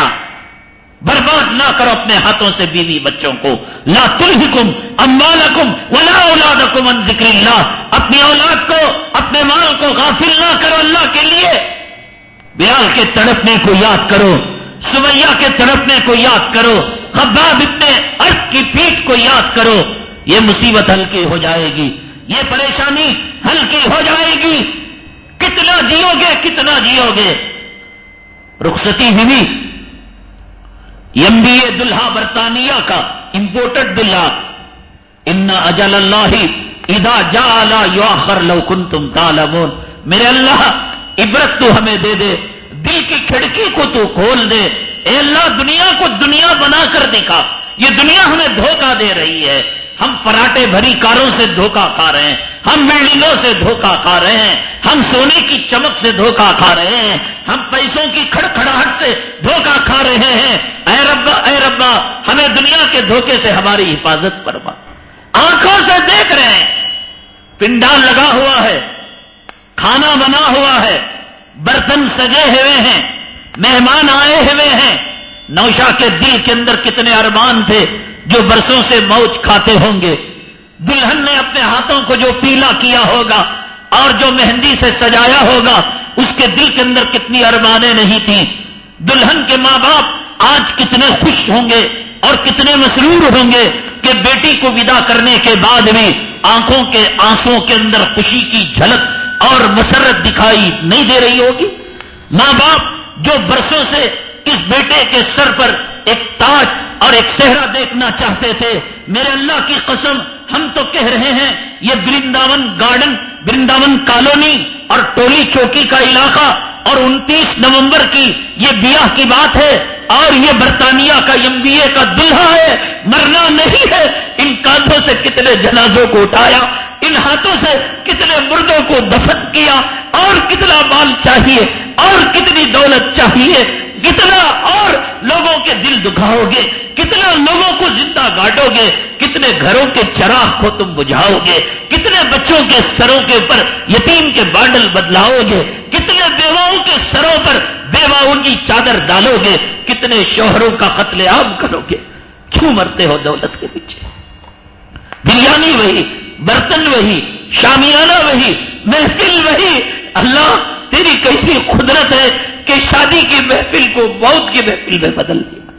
برباد نہ کرو اپنے ہاتھوں سے بیوی بچوں کو۔ لا تلحکم اموالکم ولا اولادکم ان ذکر اللہ۔ اپنی اولاد کو، اپنے مال کو غافل نہ کرو اللہ کے لیے۔ بیال کے تڑپنے کو یاد کرو۔ سمیا کے تڑپنے کو یاد کرو۔ خباب اتنے ارد کی پیٹ کو یاد کرو۔ یہ مصیبت ہلکی ہو جائے گی۔ یہ پریشانی ہلکی ہو جائے گی۔ کتنا جیو گے، کتنا جیو گے۔ رخصتی ہوئی۔ ایم بی اے دلہا برطانیہ کا امپورٹڈ دلہا۔ ان اجل اللہ ادا جا یو آخر لو کن تم تالمون میرے اللہ، عبرت تو ہمیں دے دے۔ دل کی کھڑکی کو تو کھول دے۔ اے اللہ، دنیا کو دنیا بنا کر دکھا۔ یہ دنیا ہمیں دھوکہ دے رہی ہے۔ ہم پراٹے بھری کاروں سے دھوکہ کھا رہے ہیں، ہم بلڈنگوں سے دھوکہ کھا رہے ہیں، ہم سونے کی چمک سے دھوکہ کھا رہے ہیں، ہم پیسوں کی کھڑکھڑاہٹ سے دھوکہ کھا رہے ہیں۔ اے ربا اے ربا، ہمیں دنیا کے دھوکے سے ہماری حفاظت فرما۔ آنکھوں سے دیکھ رہے ہیں۔ پنڈال لگا ہوا ہے، کھانا بنا ہوا ہے، برتن سجے ہوئے ہیں، مہمان آئے ہوئے ہیں۔ نوشا کے دل کے اندر کتنے ارمان تھے۔ جو برسوں سے موج کھاتے ہوں گے۔ دلہن نے اپنے ہاتھوں کو جو پیلا کیا ہوگا اور جو مہندی سے سجایا ہوگا، اس کے دل کے اندر کتنی ارمانیں نہیں تھیں۔ دلہن کے ماں باپ آج کتنے خوش ہوں گے اور کتنے مسرور ہوں گے کہ بیٹی کو ودا کرنے کے بعد بھی آنکھوں کے آنسوں کے اندر خوشی کی جھلک اور مسرت دکھائی نہیں دے رہی ہوگی۔ ماں باپ جو برسوں سے اس بیٹے کے سر پر ایک تاج اور ایک صحرا دیکھنا چاہتے تھے۔ میرے اللہ کی قسم، ہم تو کہہ رہے ہیں، یہ برنداون گارڈن، برنداون کالونی اور ٹولی چوکی کا علاقہ اور انتیس نومبر کی یہ بیاہ کی بات ہے اور یہ برطانیہ کا ایم بی اے کا دلہا ہے۔ مرنا نہیں ہے ان کاندھوں سے کتنے جنازوں کو اٹھایا، ان ہاتھوں سے کتنے مردوں کو دفن کیا، اور کتنا مال چاہیے، اور کتنی دولت چاہیے۔ کتنا اور لوگوں کے دل دکھاؤ گے؟ کتنے لوگوں کو زندہ گاٹو گے؟ کتنے گھروں کے چراغ کو تم بجھاؤ گے؟ کتنے بچوں کے سروں کے اوپر یتیم کے بانڈل بدلاؤ گے؟ کتنے بیواؤں کے سروں پر بیواؤں کی چادر ڈالو گے؟ کتنے شوہروں کا قتل عام کرو گے؟ کیوں مرتے ہو دولت کے پیچھے؟ بریانی وہی، برتن وہی، شامیانہ وہی، محفل وہی۔ اللہ تیری کیسی قدرت ہے کہ شادی کی محفل کو بہت کی محفل میں بدل دیا۔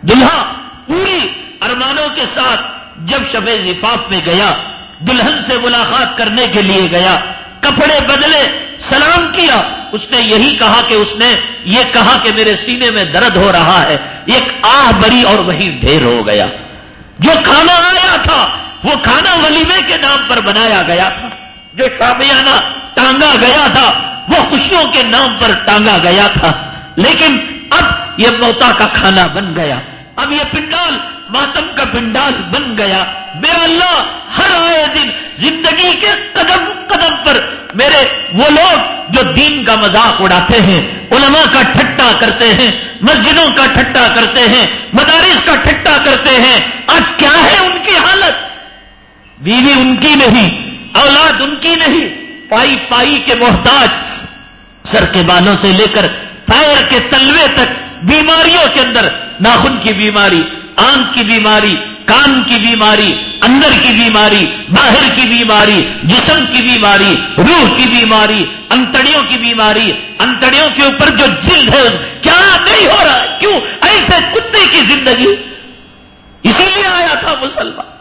دلہا پوری ارمانوں کے ساتھ جب شب زفاف میں گیا، دلہن سے ملاقات کرنے کے لیے گیا، کپڑے بدلے، سلام کیا، اس نے یہی کہا کہ اس نے یہ کہا کہ میرے سینے میں درد ہو رہا ہے، ایک آہ بری اور وہی ڈھیر ہو گیا۔ جو کھانا آیا تھا، وہ کھانا ولیمے کے نام پر بنایا گیا تھا، جو شامیانہ ٹانگا گیا تھا، وہ خوشیوں کے نام پر ٹانگا گیا تھا۔ لیکن اب یہ موتا کا کھانا بن گیا۔ اب یہ پنڈال، ماتم کا پنڈال بن گیا۔ میرا اللہ، ہر آئے دن زندگی کے قدم قدم پر میرے وہ لوگ جو دین کا مذاق اڑاتے ہیں، علماء کا ٹھٹا کرتے ہیں، مسجدوں کا ٹھٹا کرتے ہیں، مدارس کا ٹھٹا کرتے ہیں۔ آج کیا ہے ان کی حالت؟ بیوی ان کی نہیں، اولاد ان کی نہیں۔ پائی پائی کے محتاج سر کے بالوں سے لے کر پیر کے تلوے تک بیماریوں کے اندر، ناخن کی بیماری، آنکھ کی بیماری، کان کی بیماری، اندر کی بیماری، باہر کی بیماری، جسم کی بیماری، روح کی بیماری، انتڑیوں کی بیماری، انتڑیوں کے اوپر جو جلد ہے، کیا نہیں ہو رہا؟ کیوں؟ ایسے کتے کی زندگی۔ اسی لیے آیا تھا مسلمان۔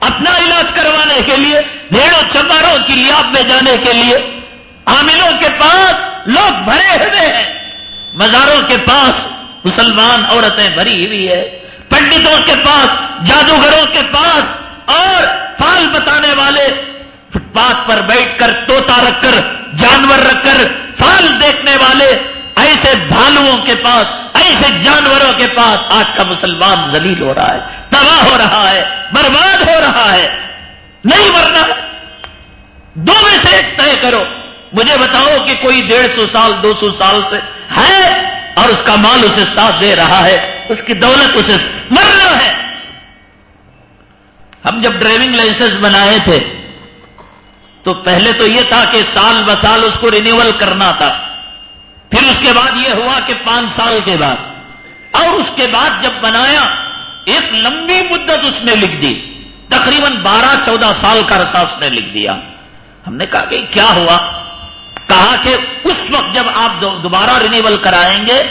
اپنا علاج کروانے کے لیے بھیڑوں چماروں کی لیاب میں جانے کے لیے۔ عاملوں کے پاس لوگ بھرے ہوئے ہیں۔ مزاروں کے پاس مسلمان عورتیں بھری ہوئی ہے پنڈتوں کے پاس، جادوگروں کے پاس اور فال بتانے والے۔ فٹ پاتھ پر بیٹھ کر توتا رکھ کر، جانور رکھ کر، فال دیکھنے والے۔ ایسے بھالوؤں کے پاس، ایسے جانوروں کے پاس آج کا مسلمان ذلیل ہو رہا ہے، تباہ ہو رہا ہے، برباد ہو رہا ہے۔ نہیں مرنا۔ دو میں سے ایک طے کرو۔ مجھے بتاؤ کہ کوئی ڈیڑھ سو سال، دو سو سال سے ہے اور اس کا مال اسے ساتھ دے رہا ہے، اس کی دولت اسے مرنا ہے۔ ہم جب ڈرائیونگ لائسنس بنائے تھے، تو پہلے تو یہ تھا کہ سال ب سال اس کو رینیول کرنا تھا۔ پھر اس کے بعد یہ ہوا کہ پانچ سال کے بعد اور اس کے بعد جب بنایا، ایک لمبی مدت اس نے لکھ دی۔ تقریباً بارہ، چودہ سال کا رسا اس نے لکھ دیا۔ ہم نے کہا کہ کیا ہوا؟ کہا کہ اس وقت جب آپ دوبارہ رینیول کرائیں گے،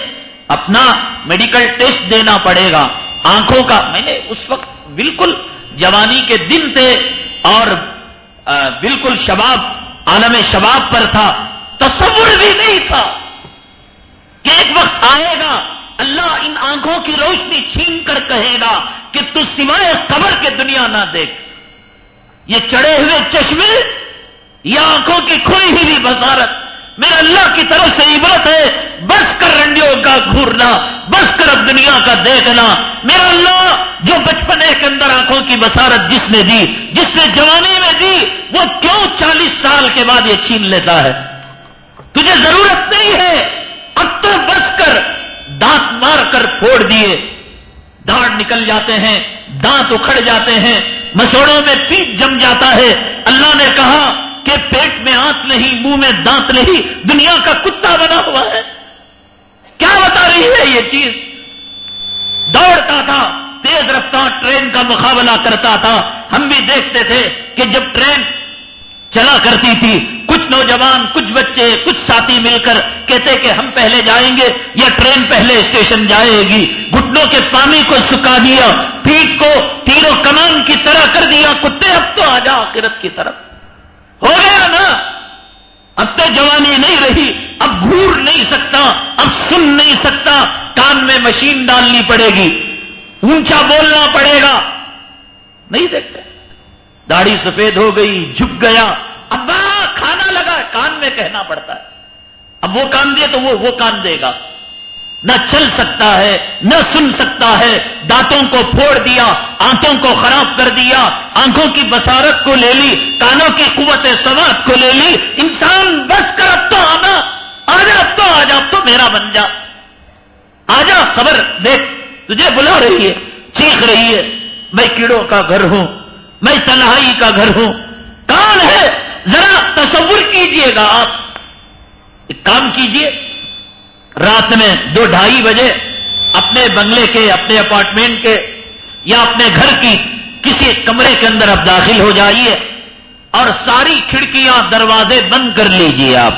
اپنا میڈیکل ٹیسٹ دینا پڑے گا آنکھوں کا۔ میں نے اس وقت بالکل جوانی کے دن تھے اور بالکل شباب، عالم شباب پر تھا۔ تصور بھی نہیں تھا۔ کہ ایک وقت آئے گا، اللہ ان آنکھوں کی روشنی چھین کر کہے گا کہ تو سوائے قبر کے دنیا نہ دیکھ۔ یہ چڑھے ہوئے چشمے، یہ آنکھوں کی کھوئی ہوئی بسارت میرے اللہ کی طرف سے عبرت ہے، بس کر رنڈیوں کا گھورنا، بس کر اب دنیا کا دیکھنا۔ میرا اللہ، جو بچپنے کے اندر آنکھوں کی بسارت جس نے دی، جس نے جوانی میں دی، وہ کیوں چالیس سال کے بعد یہ چھین لیتا ہے؟ تجھے ضرورت نہیں ہے اب تو بس کر دانت مار کر پھوڑ دیے۔ دانت نکل جاتے ہیں، دانت اکھڑ جاتے ہیں۔ مسوڑوں میں پیٹ جم جاتا ہے۔ اللہ نے کہا کہ پیٹ میں آنت نہیں، منہ میں دانت نہیں، دنیا کا کتا بنا ہوا ہے۔ کیا بتا رہی ہے یہ چیز؟ دوڑتا تھا، تیز رفتار ٹرین کا مقابلہ کرتا تھا۔ ہم بھی دیکھتے تھے کہ جب ٹرین چلا کرتی تھی۔ کچھ نوجوان، کچھ بچے، کچھ ساتھی مل کر کہتے کہ ہم پہلے جائیں گے یا ٹرین پہلے اسٹیشن جائے گی۔ گھٹنوں کے پانی کو سکھا دیا پیٹ کو تیروں کمان کی طرح کر دیا۔ کتے اب تو آ جا آخرت کی طرف۔ ہو گیا نا؟ اب تو جوانی نہیں رہی، اب گور نہیں سکتا، اب سن نہیں سکتا۔ کان میں مشین ڈالنی پڑے گی، اونچا بولنا پڑے گا۔ نہیں دیکھتے۔ داڑھی سفید ہو گئی، جھک گیا۔ ابا، کھانا لگا، کان میں کہنا پڑتا ہے۔ اب وہ کان دے تو وہ وہ کان دے گا۔ نہ چل سکتا ہے، نہ سن سکتا ہے۔ دانتوں کو پھوڑ دیا آنکھوں کو خراب کر دیا، آنکھوں کی بسارت کو لے لی، کانوں کی قوت سوات کو لے لی۔ انسان بس کر، اب تو آنا۔ آ جا اب تو آ جا اب تو میرا بن جا۔ آ جا خبر دیکھ، تجھے بلا رہی ہے، چیخ رہی ہے۔ میں کیڑوں کا گھر ہوں۔ میں تنہائی کا گھر ہوں۔ کون ہے، ذرا تصور کیجیے گا آپ۔ ایک کام کیجیے۔ رات میں دو ڈھائی بجے اپنے بنگلے کے، اپنے اپارٹمنٹ کے یا اپنے گھر کی کسی کمرے کے اندر آپ داخل ہو جائیے اور ساری کھڑکیاں، دروازے بند کر لیجیے آپ۔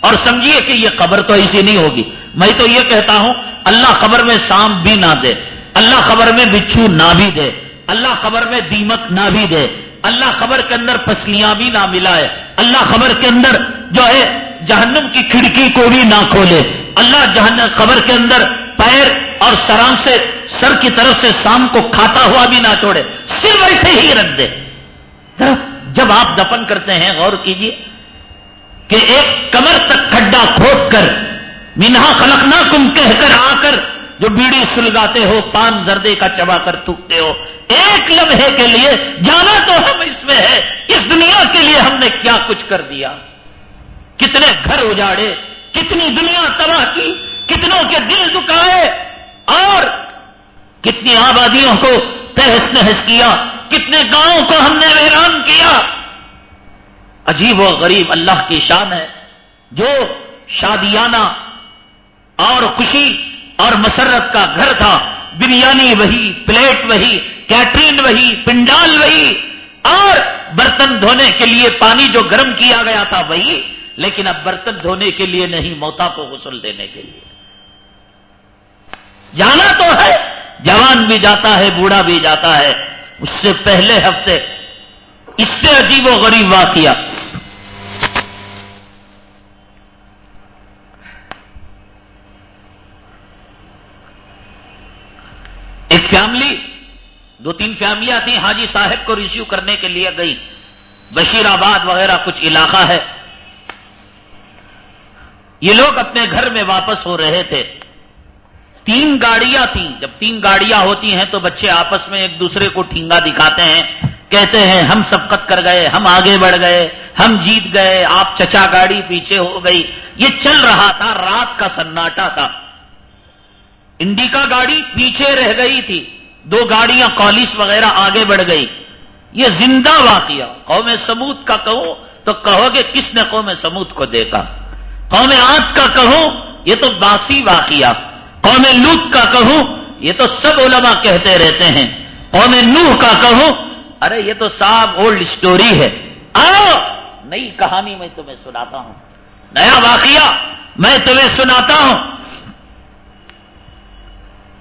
اور سمجھیے کہ یہ قبر تو ایسی نہیں ہوگی۔ میں تو یہ کہتا ہوں، اللہ خبر میں سانپ بھی نہ دے، اللہ خبر میں بچھو نہ بھی دے۔ اللہ خبر میں دیمک نہ بھی دے اللہ خبر کے اندر پسلیاں بھی نہ ملائے اللہ خبر کے اندر جو ہے جہنم کی کھڑکی کو بھی نہ کھولے اللہ جہنم خبر کے اندر پیر اور سرام سے سر کی طرف سے سام کو کھاتا ہوا بھی نہ چھوڑے صرف ایسے ہی رکھ دے جب آپ دفن کرتے ہیں غور کیجیے کہ ایک کمر تک کھڈا کھود کر مینہا خلقنا کم کہہ کر آ کر جو بیڑی سلگاتے ہو پان زردے کا چبا کر تھوکتے ہو ایک لمحے کے لیے جانا تو ہم اس میں ہے، اس دنیا کے لیے ہم نے کیا کچھ کر دیا؟ کتنے گھر اجاڑے، کتنی دنیا تباہ کی، کتنوں کے دل دکھائے، اور کتنی آبادیوں کو تہس نہس کیا، کتنے گاؤں کو ہم نے ویران کیا؟ عجیب و غریب اللہ کی شان ہے، جو شادیانہ اور خوشی اور مسرت کا گھر تھا بریانی وہی، پلیٹ وہی، کیٹرین وہی، پنڈال وہی، اور برتن دھونے کے لیے پانی جو گرم کیا گیا تھا وہی، لیکن اب برتن دھونے کے لیے نہیں، موتا کو غسل دینے کے لیے۔ جانا تو ہے، جوان بھی جاتا ہے، بوڑھا بھی جاتا ہے۔ اس سے پہلے ہفتے، اس سے عجیب و غریب واقعہ ایک فیملی، دو تین فیملیاں تھیں، حاجی صاحب کو ریسیو کرنے کے لیے گئی بشیر آباد وغیرہ کچھ علاقہ ہے۔ یہ لوگ اپنے گھر میں واپس ہو رہے تھے۔ تین گاڑیاں تھیں۔ جب تین گاڑیاں ہوتی ہیں تو بچے آپس میں ایک دوسرے کو ٹھینگا دکھاتے ہیں۔ کہتے ہیں، ہم سبقت کر گئے، ہم آگے بڑھ گئے، ہم جیت گئے، آپ چچا گاڑی پیچھے ہو گئی۔ یہ چل رہا تھا، رات کا سناٹا تھا۔ انڈیکا گاڑی پیچھے رہ گئی تھی۔ دو گاڑیاں کالس وغیرہ آگے بڑھ گئی۔ یہ زندہ واقعہ۔ قوم سمود کا کہو تو کہو گے کس نے قوم سمود کو دیکھا؟ قوم آنکھ کا کہو، یہ تو باسی واقعہ۔ قوم لوت کا کہوں یہ تو سب علماء کہتے رہتے ہیں۔ قوم نوح کا کہوں ارے یہ تو صاحب اولڈ اسٹوری ہے۔ آؤ، نئی کہانی میں تمہیں سناتا ہوں۔ نیا واقعہ میں تمہیں سناتا ہوں۔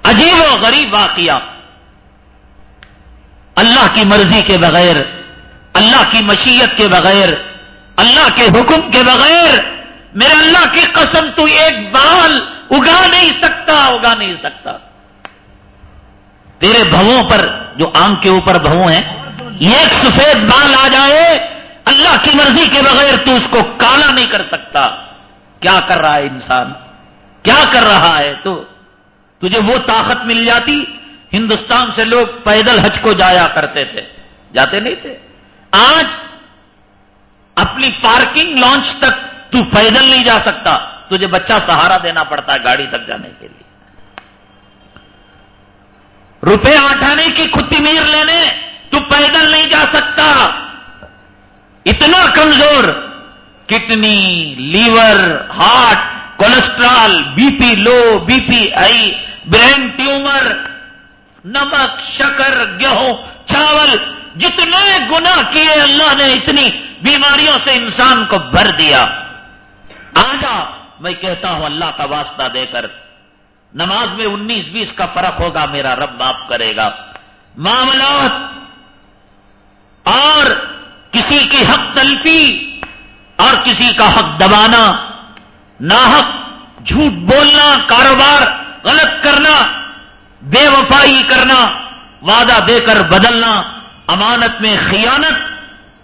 عجیب و غریب واقعہ۔ اللہ کی مرضی کے بغیر، اللہ کی مشیت کے بغیر، اللہ کے حکم کے بغیر، میرے اللہ کی قسم تو ایک بال اگا نہیں سکتا، اگا نہیں سکتا۔ تیرے بھووں پر، جو آنکھ کے اوپر بھو ہیں ایک سفید بال آ جائے، اللہ کی مرضی کے بغیر تو اس کو کالا نہیں کر سکتا۔ کیا کر رہا ہے انسان؟ کیا کر رہا ہے تو؟ تجھے وہ طاقت مل جاتی ہندوستان سے لوگ پیدل حج کو جایا کرتے تھے۔ جاتے نہیں تھے۔ آج اپنی پارکنگ لانچ تک تو پیدل نہیں جا سکتا۔ تجھے بچہ سہارا دینا پڑتا ہے گاڑی تک جانے کے لیے۔ روپے آٹھانے کی کھتی میر لینے تو پیدل نہیں جا سکتا۔ اتنا کمزور۔ Kidney liver, heart cholesterol B P low, B P high brain tumour, نمک، شکر، گیہوں، چاول، جتنے گنا کیے اللہ نے، اتنی بیماریوں سے انسان کو بھر دیا۔ آجا میں کہتا ہوں اللہ کا واسطہ دے کر۔ نماز میں انیس بیس کا فرق ہوگا، میرا رب معاف کرے گا۔ معاملات اور کسی کی حق تلفی اور کسی کا حق دبانا، ناحق جھوٹ بولنا، کاروبار غلط کرنا، بے وفائی کرنا، وعدہ دے کر بدلنا، امانت میں خیانت،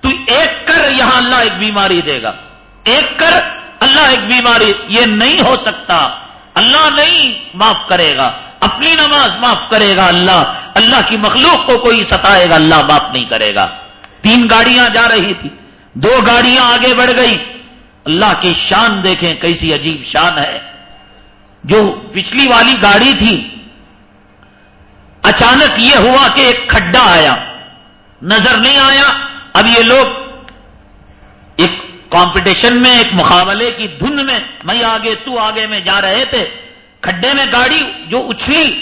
تو ایک کر یہاں اللہ ایک بیماری دے گا۔ ایک کر اللہ ایک بیماری، یہ نہیں ہو سکتا۔ اللہ نہیں معاف کرے گا۔ اپنی نماز معاف کرے گا اللہ۔ اللہ کی مخلوق کو کوئی ستائے گا، اللہ معاف نہیں کرے گا۔ تین گاڑیاں جا رہی تھی۔ دو گاڑیاں آگے بڑھ گئی۔ اللہ کی شان دیکھیں، کیسی عجیب شان ہے۔ جو پچھلی والی گاڑی تھی، اچانک یہ ہوا کہ ایک کھڈا آیا۔ نظر نہیں آیا۔ اب یہ لوگ ایک کمپٹیشن میں، ایک مقابلے کی دھن میں میں آگے، تو آگے میں جا رہے تھے۔ کھڈے میں گاڑی جو اچھلی،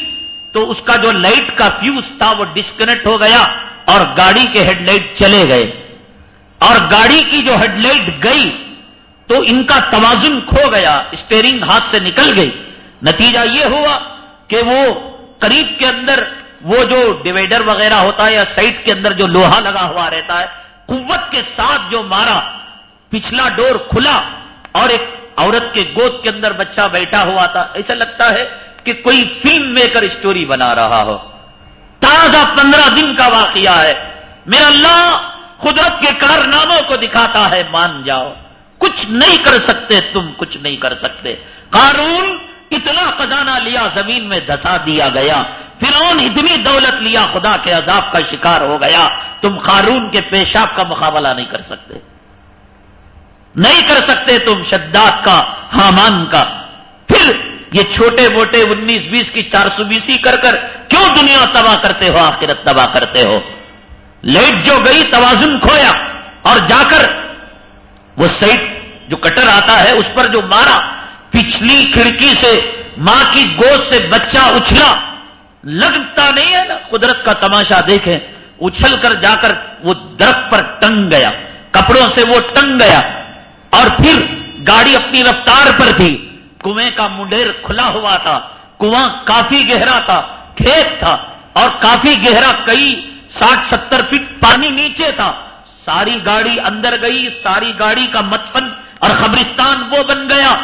تو اس کا جو لائٹ کا فیوز تھا، وہ ڈسکنیکٹ ہو گیا اور گاڑی کے ہیڈ لائٹ چلے گئے۔ اور گاڑی کی جو ہیڈ لائٹ گئی، تو ان کا توازن کھو گیا۔ اسٹیئرنگ ہاتھ سے نکل گئی۔ نتیجہ یہ ہوا کہ وہ قریب کے اندر وہ جو ڈیوائڈر وغیرہ ہوتا ہے یا سائٹ کے اندر جو لوہا لگا ہوا رہتا ہے، قوت کے ساتھ جو مارا، پچھلا ڈور کھلا اور ایک عورت کے گود کے اندر بچہ بیٹھا ہوا تھا۔ ایسا لگتا ہے کہ کوئی فلم میکر اسٹوری بنا رہا ہو۔ تازہ پندرہ دن کا واقعہ ہے۔ میرا اللہ قدرت کے کارناموں کو دکھاتا ہے، مان جاؤ۔ کچھ نہیں کر سکتے، تم کچھ نہیں کر سکتے۔ قارون اتنا خزانہ لیا، زمین میں دسا دیا گیا، فرعون اتنی دولت لیا، خدا کے عذاب کا شکار ہو گیا، تم قارون کے پیشاب کا مقابلہ نہیں کر سکتے۔ نہیں کر سکتے تم شداد کا، حامان کا۔ پھر یہ چھوٹے موٹے انیس بیس کی چار سو بیسی کر کر کیوں دنیا تباہ کرتے ہو، آخرت تباہ کرتے ہو؟ لائٹ جو گئی، توازن کھویا اور جا کر وہ سائٹ جو کٹر آتا ہے، اس پر جو مارا پچھلی کھڑکی سے ماں کی گود سے بچہ اچھلا۔ لگتا نہیں ہے نا، قدرت کا تماشا دیکھیں۔ اچھل کر جا کر وہ درخت پر ٹنگ گیا۔ کپڑوں سے وہ ٹنگ گیا۔ اور پھر گاڑی اپنی رفتار پر تھی۔ کنویں کا منڈیر کھلا ہوا تھا۔ کنواں کافی گہرا تھا، کھیت تھا۔ اور کافی گہرا کئی ساٹھ ستر فٹ پانی نیچے تھا۔ ساری گاڑی اندر گئی، ساری گاڑی کا متفن اور خبرستان وہ بن گیا۔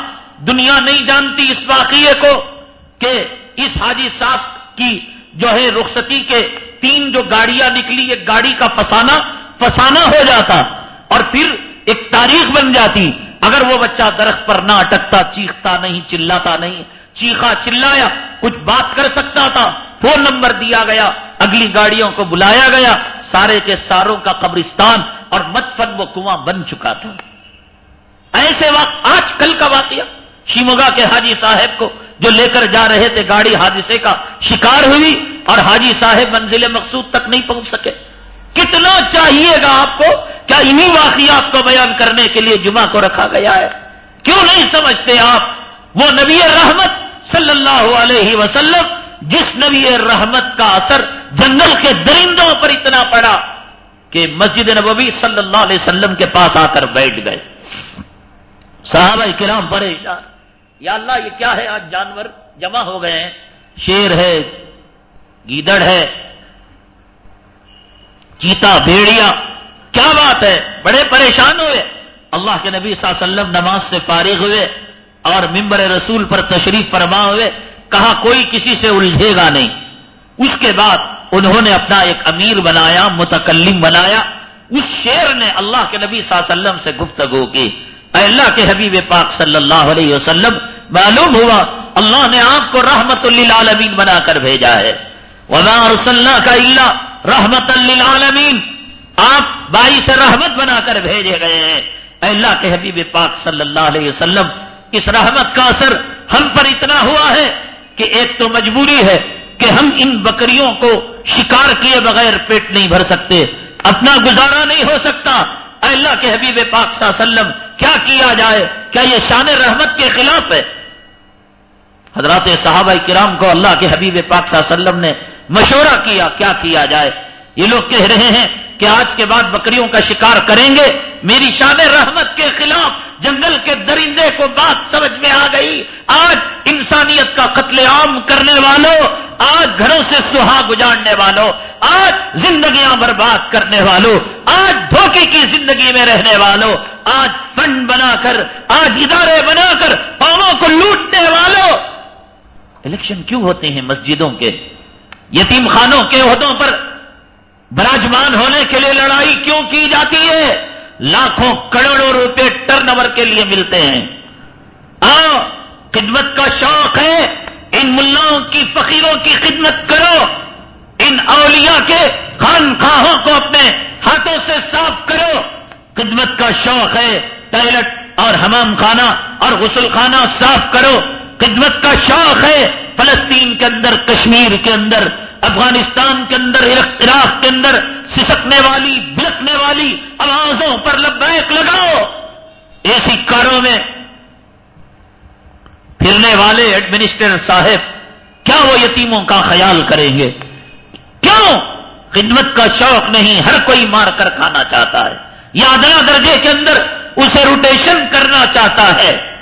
دنیا نہیں جانتی اس واقعے کو کہ اس حاجی صاحب کی جو ہے رخصتی کے تین جو گاڑیاں نکلی، ایک گاڑی کا فسانا فسانا ہو جاتا اور پھر ایک تاریخ بن جاتی۔ اگر وہ بچہ درخت پر نہ اٹکتا، چیختا نہیں، چلاتا نہیں، چیخا، چلایا، کچھ بات کر سکتا تھا، فون نمبر دیا گیا، اگلی گاڑیوں کو بلایا گیا، سارے کے ساروں کا قبرستان اور متفن وہ کنواں بن چکا تھا۔ ایسے وقت آج کل کا واقعہ۔ شیموگا کے حاجی صاحب کو جو لے کر جا رہے تھے گاڑی حادثے کا شکار ہوئی اور حاجی صاحب منزل مقصود تک نہیں پہنچ سکے۔ کتنا چاہیے گا آپ کو؟ کیا انہی واقعات کو بیان کرنے کے لیے جمعہ کو رکھا گیا ہے؟ کیوں نہیں سمجھتے آپ؟ وہ نبی رحمت صلی اللہ علیہ وسلم، جس نبی رحمت کا اثر جنگل کے درندوں پر اتنا پڑا کہ مسجد نبوی صلی اللہ علیہ وسلم کے پاس آ کر بیٹھ گئے۔ صحابہ کرام پریشان یا اللہ، یہ کیا ہے؟ آج جانور جمع ہو گئے ہیں، شیر ہے، گیدڑ ہے، چیتا بھیڑیا کیا بات ہے؟ بڑے پریشان ہوئے۔ اللہ کے نبی صلی اللہ علیہ وسلم نماز سے فارغ ہوئے اور ممبر رسول پر تشریف فرما ہوئے۔ کہا، کوئی کسی سے الجھے گا نہیں۔ اس کے بعد انہوں نے اپنا ایک امیر بنایا، متکلم بنایا۔ اس شیر نے اللہ کے نبی صلی اللہ علیہ وسلم سے گفتگو کی۔ اے اللہ کے حبیب پاک صلی اللہ علیہ وسلم، معلوم ہوا اللہ نے آپ کو رحمت للعالمین بنا کر بھیجا ہے۔ وزا رسول کا اللہ رحمت للعالمین آپ بائی سے رحمت بنا کر بھیجے گئے ہیں۔ اے اللہ کے حبیب پاک صلی اللہ علیہ وسلم، اس رحمت کا اثر ہم پر اتنا ہوا ہے کہ ایک تو مجبوری ہے کہ ہم ان بکریوں کو شکار کیے بغیر پیٹ نہیں بھر سکتے، اپنا گزارا نہیں ہو سکتا۔ اے اللہ کے حبیب پاک صلی اللہ علیہ وسلم کیا کیا جائے؟ کیا یہ شان رحمت کے خلاف ہے؟ حضرات صحابہ کرام کو اللہ کے حبیب پاک صلی اللہ علیہ وسلم نے مشورہ کیا کیا کیا جائے؟ یہ لوگ کہہ رہے ہیں کہ آج کے بعد بکریوں کا شکار کریں گے، میری شان رحمت کے خلاف جنگل کے درندے کو بات سمجھ میں آ گئی۔ آج انسانیت کا قتل عام کرنے والوں، آج گھروں سے سہا گجاڑنے والوں، آج زندگیاں برباد کرنے والوں، آج دھوکے کی زندگی میں رہنے والوں، آج فنڈ بنا کر آج ادارے بنا کر پاؤں کو لوٹنے والوں۔ الیکشن کیوں ہوتے ہیں مسجدوں کے؟ یتیم خانوں کے عہدوں پر براجمان ہونے کے لیے لڑائی کیوں کی جاتی ہے؟ لاکھوں کروڑوں روپے ٹرن اوور کے لیے ملتے ہیں۔ آؤ، خدمت کا شوق ہے۔ ان ملاؤں کی فقیروں کی خدمت کرو۔ ان اولیاء کے خان خواہوں کو اپنے ہاتھوں سے صاف کرو۔ خدمت کا شوق ہے۔ ٹائلٹ اور حمام خانہ اور غسل خانہ صاف کرو۔ خدمت کا شوق ہے۔ فلسطین کے اندر، کشمیر کے اندر، افغانستان کے اندر عراق کے اندر سسکنے والی بلکنے والی آوازوں پر لبیک لگاؤ۔ ایسی کاروں میں پھرنے والے ایڈمنسٹریٹر صاحب کیا وہ یتیموں کا خیال کریں گے؟ کیوں؟ خدمت کا شوق نہیں، ہر کوئی مار کر کھانا چاہتا ہے۔ یا ادنا درجے کے اندر اسے روٹیشن کرنا چاہتا ہے۔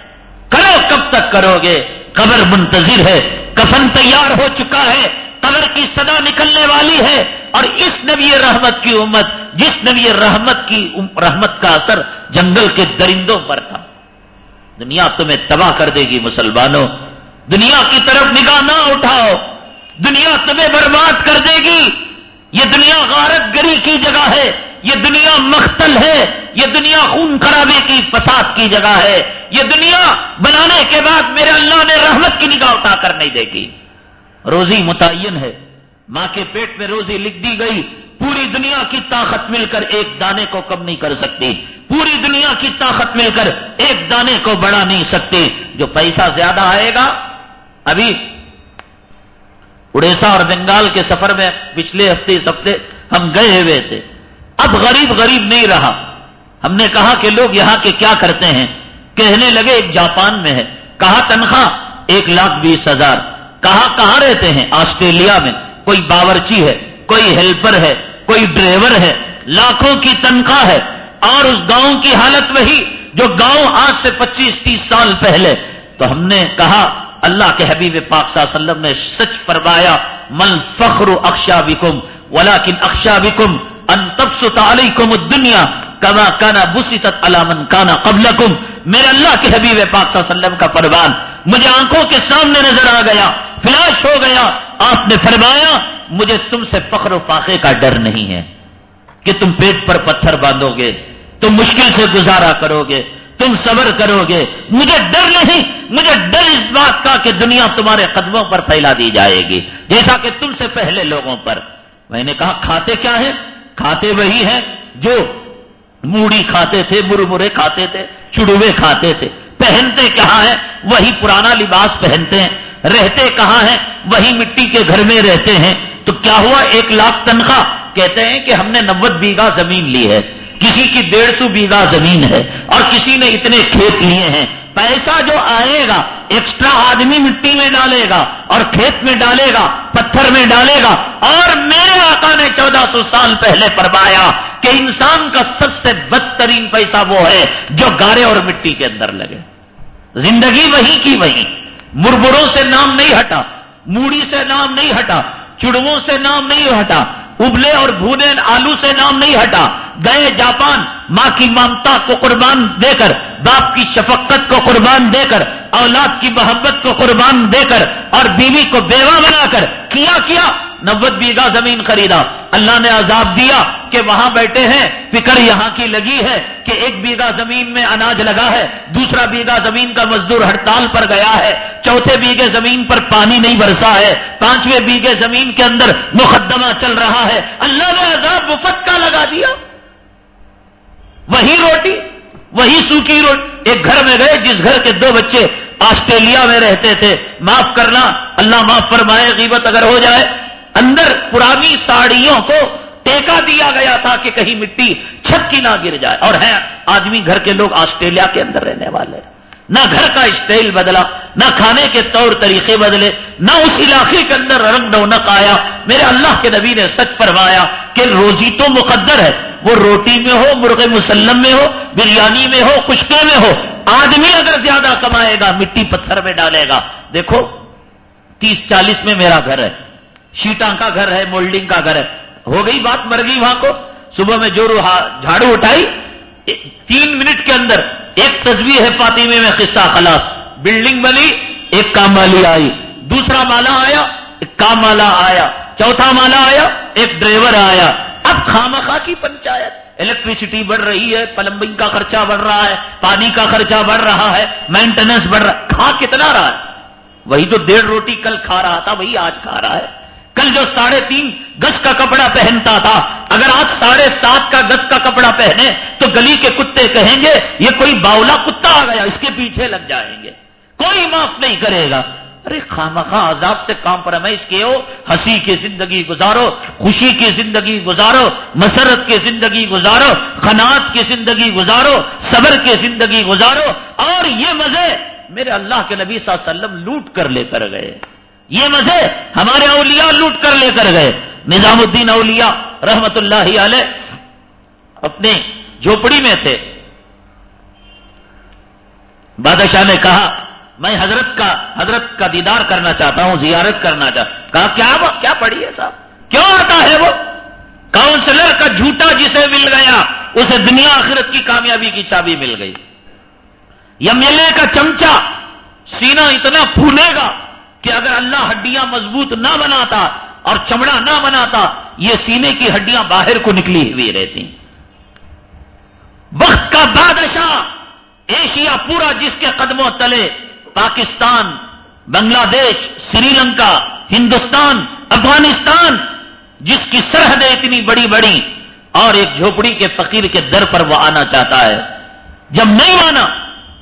کرو، کب تک کرو گے؟ قبر منتظر ہے، کفن تیار ہو چکا ہے، قبر کی صدا نکلنے والی ہے۔ اور اس نبی رحمت کی امت، جس نبی رحمت کی رحمت کا اثر جنگل کے درندوں پر تھا۔ دنیا تمہیں تباہ کر دے گی مسلمانوں۔ دنیا کی طرف نگاہ نہ اٹھاؤ۔ دنیا تمہیں برباد کر دے گی۔ یہ دنیا غارت گری کی جگہ ہے۔ یہ دنیا مختل ہے۔ یہ دنیا خون خرابے کی فساد کی جگہ ہے۔ یہ دنیا بنانے کے بعد میرے اللہ نے رحمت کی نگاہ اٹھا کر نہیں دیکھی روزی متعین ہے۔ ماں کے پیٹ میں روزی لکھ دی گئی، پوری دنیا کی طاقت مل کر ایک دانے کو کم نہیں کر سکتی۔ پوری دنیا کی طاقت مل کر ایک دانے کو بڑھا نہیں سکتی۔ جو پیسہ زیادہ آئے گا، ابھی اڑیسہ اور بنگال کے سفر میں پچھلے ہفتے اس ہفتے ہم گئے ہوئے تھے۔ اب غریب غریب نہیں رہا۔ ہم نے کہا کہ لوگ یہاں کے کیا کرتے ہیں؟ کہنے لگے، ایک جاپان میں ہے۔ کہا، تنخواہ ایک لاکھ بیس ہزار۔ کہا، کہاں رہتے ہیں؟ آسٹریلیا میں۔ کوئی باورچی ہے، کوئی ہیلپر ہے، کوئی ڈرائیور ہے، لاکھوں کی تنخواہ ہے، اور اس گاؤں کی حالت وہی جو گاؤں آج سے پچیس، تیس سال پہلے۔ تو ہم نے کہا، اللہ کے حبیب پاک صلی اللہ علیہ وسلم نے سچ فرمایا مل فخر اکشا وکم ولا کن اکشا وکم ان تب علیکم دنیا کما کانا بسی علامن کانا قبل میرے اللہ کے حبیب پاک صلی اللہ علیہ وسلم کا پروان مجھے آنکھوں کے سامنے نظر آ گیا، فلاش ہو گیا آپ نے فرمایا، مجھے تم سے فخر و فاقے کا ڈر نہیں ہے کہ تم پیٹ پر پتھر باندھو گے، تم مشکل سے گزارا کرو گے، تم صبر کرو گے۔ مجھے ڈر نہیں، مجھے ڈر اس بات کا کہ دنیا تمہارے قدموں پر پھیلا دی جائے گی، جیسا کہ تم سے پہلے لوگوں پر۔ میں نے کہا، کھاتے کیا ہے کھاتے وہی ہیں جو موڑی کھاتے تھے مرمرے کھاتے تھے، چڑوے کھاتے تھے۔ پہنتے کہاں ہیں؟ وہی پرانا لباس پہنتے ہیں۔ رہتے کہاں ہیں؟ وہی مٹی کے گھر میں رہتے ہیں۔ تو کیا ہوا؟ ایک لاکھ تنخواہ۔ کہتے ہیں کہ ہم نے نوت بیگھا زمین لی ہے۔ کسی کی ڈیڑھ سو بیگھا زمین ہے اور کسی نے اتنے کھیت لیے ہیں۔ پیسہ جو آئے گا، ایکسٹرا آدمی مٹی میں ڈالے گا اور کھیت میں ڈالے گا، پتھر میں ڈالے گا۔ اور میرے آقا نے چودہ سو سال پہلے فرمایا کہ انسان کا سب سے بدترین پیسہ وہ ہے جو گارے اور مٹی کے اندر لگے۔ زندگی وہی کی وہی۔ مربروں سے نام نہیں ہٹا، موڑی سے نام نہیں ہٹا، چڑووں سے نام نہیں ہٹا، ابلے اور بھونے آلو سے نام نہیں ہٹا۔ گئے جاپان، ماں کی ممتا کو قربان دے کر، باپ کی شفقت کو قربان دے کر، اولاد کی محبت کو قربان دے کر، اور بیوی کو بیوہ بنا کر، کیا کیا؟ نوت بیگا زمین خریدا۔ اللہ نے عذاب دیا کہ وہاں بیٹھے ہیں، فکر یہاں کی لگی ہے کہ ایک بیگا زمین میں اناج لگا ہے، دوسرا بیگا زمین کا مزدور ہڑتال پر گیا ہے، چوتھے بیگے زمین پر پانی نہیں برسا ہے، پانچویں بیگے زمین کے اندر مقدمہ چل رہا ہے۔ اللہ نے عذاب مفت کا لگا دیا۔ وہی روٹی، وہی سوکھی روٹی۔ ایک گھر میں گئے، جس گھر کے دو بچے آسٹریلیا میں رہتے تھے۔ معاف کرنا، اللہ معاف فرمائے، غیبت اگر ہو جائے اندر پرانی ساڑیوں کو ٹیکا دیا گیا تھا کہ کہیں مٹی چھت کی نہ گر جائے۔ اور ہے آدمی گھر کے لوگ آسٹریلیا کے اندر رہنے والے۔ نہ گھر کا اسٹائل بدلا، نہ کھانے کے طور طریقے بدلے، نہ اس علاقے کے اندر رنگ ڈونک آیا۔ میرے اللہ کے نبی نے سچ فرمایا کہ روزی تو مقدر ہے۔ وہ روٹی میں ہو، مرغ مسلم میں ہو، بریانی میں ہو کشتے میں ہو۔ آدمی اگر زیادہ کمائے گا، مٹی پتھر میں ڈالے گا۔ دیکھو، تیس چالیس میں میرا گھر ہے۔ شیٹاں کا گھر ہے، مولڈنگ کا گھر ہے۔ ہو گئی بات مر گئی وہاں کو۔ صبح میں جو جھاڑو اٹھائی۔ تین منٹ کے اندر ایک تصویر ہے فاطمے میں قصہ خلاص۔ بلڈنگ بنی، ایک کام والی آئی۔ دوسرا مالا آیا، ایک کام والا آیا۔ چوتھا مالا آیا، ایک ڈرائیور آیا۔ اب خامخا کی پنچایت۔ الیکٹریسٹی بڑھ رہی ہے، پلمبنگ کا خرچہ بڑھ رہا ہے، پانی کا خرچہ بڑھ رہا ہے، مینٹیننس بڑھ رہا ہے۔ کھا کتنا رہا ہے؟ وہی تو ڈیڑھ روٹی کل کھا رہا تھا، وہی آج کھا رہا ہے۔ کل جو ساڑھے تین گز کا کپڑا پہنتا تھا، اگر آج ساڑھے سات کا گز کا کپڑا پہنے تو گلی کے کتے کہیں گے، یہ کوئی باولا کتا آ گیا، اس کے پیچھے لگ جائیں گے۔ کوئی معاف نہیں کرے گا۔ ارے خواہ عذاب سے کام پر ہمیں اس کے ہو ہنسی کی زندگی گزارو، خوشی کی زندگی گزارو، مسرت کی زندگی گزارو، خنات کی زندگی گزارو، صبر کی زندگی گزارو، اور یہ مزے میرے اللہ کے نبی صلی اللہ علیہ وسلم لوٹ کر لے کر گئے۔ یہ مزے ہمارے اولیاء لوٹ کر لے کر گئے۔ نظام الدین اولیاء رحمت اللہ علیہ اپنے جھوپڑی میں تھے۔ بادشاہ نے کہا، میں حضرت کا حضرت کا دیدار کرنا چاہتا ہوں، زیارت کرنا چاہتا کہا، کیا کیا پڑھی ہے صاحب؟ کیوں آتا ہے وہ؟ کاؤنسلر کا جھوٹا جسے مل گیا، اسے دنیا آخرت کی کامیابی کی چابی مل گئی۔ ایم ایل اے کا چمچا سینا اتنا پھولے گا۔ کہ اگر اللہ ہڈیاں مضبوط نہ بناتا اور چمڑا نہ بناتا، یہ سینے کی ہڈیاں باہر کو نکلی ہوئی رہتی وقت کا بادشاہ ایشیا پورا جس کے قدموں تلے، پاکستان، بنگلہ دیش، سری لنکا، ہندوستان، افغانستان، جس کی سرحدیں اتنی بڑی بڑی اور ایک جھوپڑی کے فقیر کے در پر وہ آنا چاہتا ہے۔ جب نہیں آنا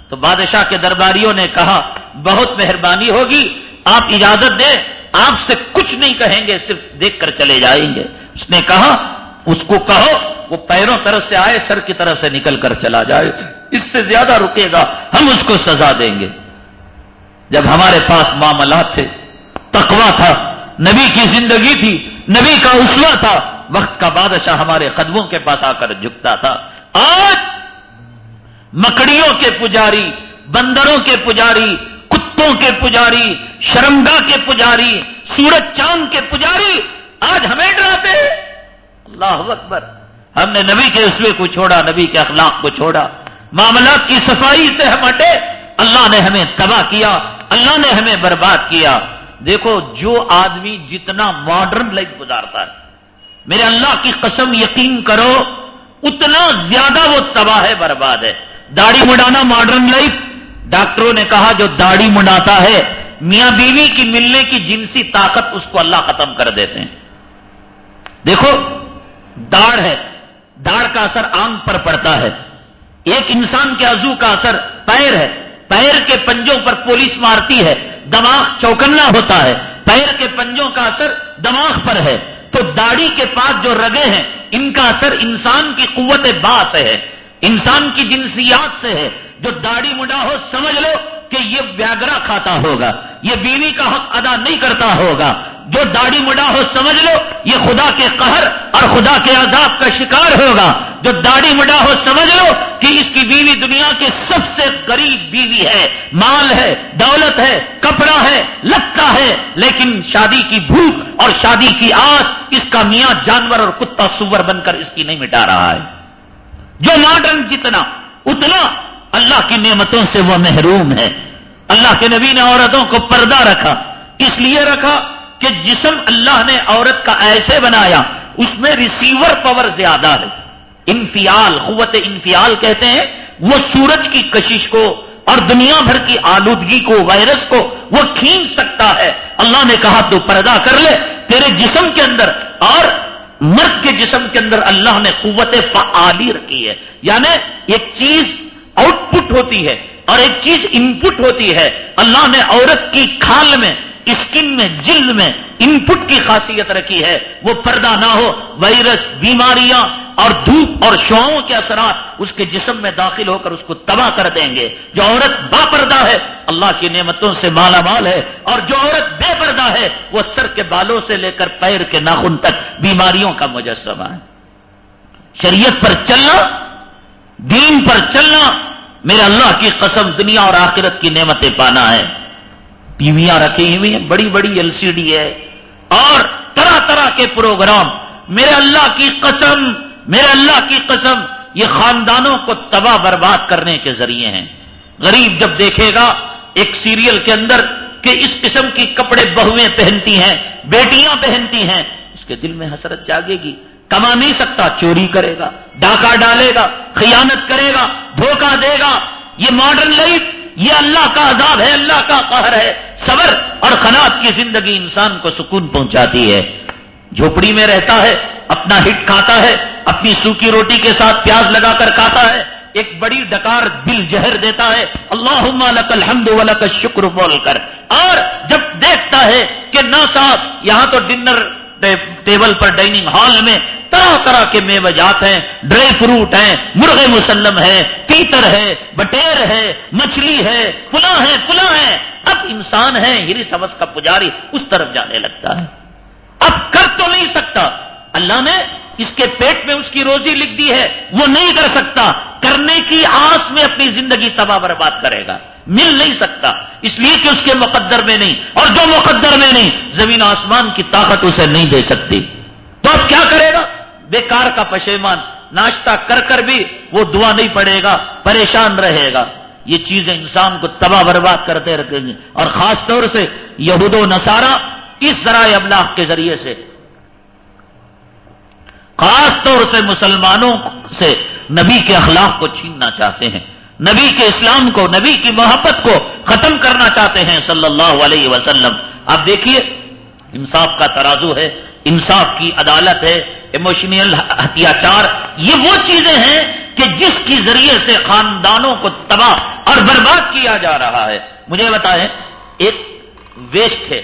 تو بادشاہ کے درباریوں نے کہا، بہت مہربانی ہوگی آپ اجازت دیں، آپ سے کچھ نہیں کہیں گے، صرف دیکھ کر چلے جائیں گے۔ اس نے کہا، اس کو کہو، وہ پیروں طرف سے آئے، سر کی طرف سے نکل کر چلا جائے۔ اس سے زیادہ رکے گا، ہم اس کو سزا دیں گے۔ جب ہمارے پاس معاملات تھے تقوا تھا، نبی کی زندگی تھی، نبی کا اسوا تھا، وقت کا بادشاہ ہمارے قدموں کے پاس آ کر جھکتا تھا۔ آج مکڑیوں کے پجاری، بندروں کے پجاری کتوں کے پجاری شرمگا کے پجاری، سورج چاند کے پجاری، آج ہمیں ڈراتے اللہ اکبر۔ ہم نے نبی کے اسوے کو چھوڑا، نبی کے اخلاق کو چھوڑا۔ معاملات کی صفائی سے ہم ہٹے۔ اللہ نے ہمیں تباہ کیا، اللہ نے ہمیں برباد کیا۔ دیکھو، جو آدمی جتنا ماڈرن لائف گزارتا ہے، میرے اللہ کی قسم یقین کرو، اتنا زیادہ وہ تباہ ہے، برباد ہے۔ داڑھی مڈانا ماڈرن لائف ڈاکٹروں نے کہا جو داڑھی مڈاتا ہے، میاں بیوی کی ملنے کی جنسی طاقت اس کو اللہ ختم کر دیتے ہیں۔ دیکھو، داڑھ ہے، داڑھ کا اثر آنکھ پر پڑتا ہے۔ ایک انسان کے عزو کا اثر پیر ہے۔ پیر کے پنجوں پر پولیس مارتی ہے، دماغ چوکنا ہوتا ہے۔ پیر کے پنجوں کا اثر دماغ پر ہے۔ تو داڑھی کے پاس جو رگے ہیں، ان کا اثر انسان کی قوت باس ہے، انسان کی جنسیات سے ہے۔ جو داڑھی مڈا ہو، سمجھ لو کہ یہ ویاگرا کھاتا ہوگا، یہ بیوی کا حق ادا نہیں کرتا ہوگا۔ جو داڑھی مڈا ہو، سمجھ لو، یہ خدا کے قہر اور خدا کے عذاب کا شکار ہوگا۔ جو داڑھی مڈا ہو، سمجھ لو کہ اس کی بیوی دنیا کی سب سے غریب بیوی ہے۔ مال ہے، دولت ہے، کپڑا ہے لگتا ہے، لیکن شادی کی بھوک اور شادی کی آس اس کا میاں جانور اور کتا سور بن کر اس کی نہیں مٹا رہا ہے۔ جو ماڈرن جتنا، اتنا اللہ کی نعمتوں سے وہ محروم ہے۔ اللہ کے نبی نے عورتوں کو پردہ رکھا۔ اس لیے رکھا کہ جسم اللہ نے عورت کا ایسے بنایا۔ اس میں ریسیور پاور زیادہ ہے۔ انفیال قوت انفیال کہتے ہیں۔ وہ سورج کی کشش کو اور دنیا بھر کی آلودگی کو، وائرس کو وہ کھینچ سکتا ہے۔ اللہ نے کہا، تو پردہ کر لے تیرے جسم کے اندر۔ اور مرد کے جسم کے اندر اللہ نے قوت فعالی رکھی ہے۔ یعنی ایک چیز آؤٹ پٹ ہوتی ہے اور ایک چیز ان پٹ ہوتی ہے۔ اللہ نے عورت کی کھال میں، اسکن میں، جلد میں ان پٹ کی خاصیت رکھی ہے۔ وہ پردہ نہ ہو، وائرس، بیماریاں اور دھوپ اور شعاؤں کے اثرات اس کے جسم میں داخل ہو کر اس کو تباہ کر دیں گے۔ جو عورت با پردہ ہے، اللہ کی نعمتوں سے مالا مال ہے۔ اور جو عورت بے پردہ ہے، وہ سر کے بالوں سے لے کر پیر کے ناخن تک بیماریوں کا مجسمہ ہے۔ شریعت پر چلنا، دین پر چلنا میرے اللہ کی قسم دنیا اور آخرت کی نعمتیں پانا ہے۔ بیویاں رکھی ہوئی ہیں، بڑی بڑی ایل سی ڈی ہے۔ اور طرح طرح کے پروگرام۔ میرے اللہ کی قسم، میرے اللہ کی قسم، یہ خاندانوں کو تباہ برباد کرنے کے ذریعے ہیں۔ غریب جب دیکھے گا ایک سیریل کے اندر کہ اس قسم کی کپڑے بہویں پہنتی ہیں، بیٹیاں پہنتی ہیں، اس کے دل میں حسرت جاگے گی۔ کما نہیں سکتا، چوری کرے گا، ڈاکہ ڈالے گا، خیانت کرے گا، دھوکہ دے گا۔ یہ ماڈرن لائف یہ اللہ کا عذاب ہے، اللہ کا قہر ہے۔ صبر اور خنات کی زندگی انسان کو سکون پہنچاتی ہے۔ جھوپڑی میں رہتا ہے، اپنا ہٹ کھاتا ہے، اپنی سوکھی روٹی کے ساتھ پیاز لگا کر کھاتا ہے۔ ایک بڑی ڈکار دل جہر دیتا ہے۔ اللہ لک الحمد ولک شکر بول کر۔ اور جب دیکھتا ہے کہ نہ صاحب یہاں تو ڈنر ٹیبل پر ڈائننگ ہال میں طرح طرح کے میوجات ہیں، ڈرائی فروٹ ہیں، مرغے مسلم ہے تیتر ہے، بٹیر ہے، مچھلی ہے، فلاں ہے فلاں ہے۔ اب انسان ہے، ہری سبز کا پجاری اس طرف جانے لگتا ہے۔ اب کر تو نہیں سکتا۔ اللہ نے اس کے پیٹ میں اس کی روزی لکھ دی ہے، وہ نہیں کر سکتا۔ کرنے کی آس میں اپنی زندگی تباہ برباد کرے گا۔ مل نہیں سکتا۔ اس لیے کہ اس کے مقدر میں نہیں۔ اور جو مقدر میں نہیں، زمین آسمان کی طاقت اسے نہیں دے سکتی۔ تو اب کیا کرے؟ بیکار کا پشیمان، ناشتہ کر کر بھی وہ دعا نہیں پڑے گا، پریشان رہے گا۔ یہ چیزیں انسان کو تباہ برباد کرتے رکھیں گے اور خاص طور سے یہود و نصارہ اس ذرائع ابلاغ کے ذریعے سے۔ خاص طور سے مسلمانوں سے نبی کے اخلاق کو چھیننا چاہتے ہیں۔ نبی کے اسلام کو، نبی کی محبت کو ختم کرنا چاہتے ہیں، صلی اللہ علیہ وسلم۔ آپ دیکھیے، انصاف کا ترازو ہے، انصاف کی عدالت ہے ایموشنل ہتھیاچار یہ وہ چیزیں ہیں کہ جس کی ذریعے سے خاندانوں کو تباہ اور برباد کیا جا رہا ہے۔ مجھے بتائیں، ایک ویسٹ ہے،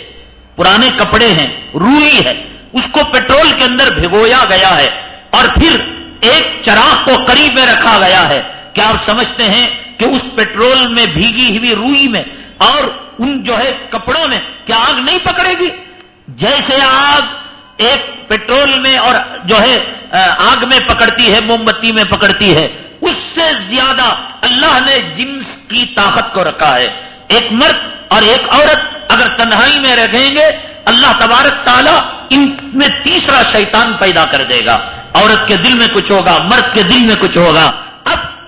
پرانے کپڑے ہیں، روئی ہے، اس کو پیٹرول کے اندر بھگویا گیا ہے اور پھر ایک چراغ کو قریب میں رکھا گیا ہے۔ کیا آپ سمجھتے ہیں کہ اس پیٹرول میں بھیگی ہوئی روئی میں اور ان جو ہے کپڑوں میں کیا آگ نہیں پکڑے گی؟ جیسے آگ ایک پیٹرول میں اور جو ہے آگ میں پکڑتی ہے موم بتی میں پکڑتی ہے، اس سے زیادہ اللہ نے جنس کی طاقت کو رکھا ہے۔ ایک مرد اور ایک عورت اگر تنہائی میں رکھیں گے، اللہ تبارک تعالیٰ ان میں تیسرا شیطان پیدا کر دے گا۔ عورت کے دل میں کچھ ہوگا، مرد کے دل میں کچھ ہوگا۔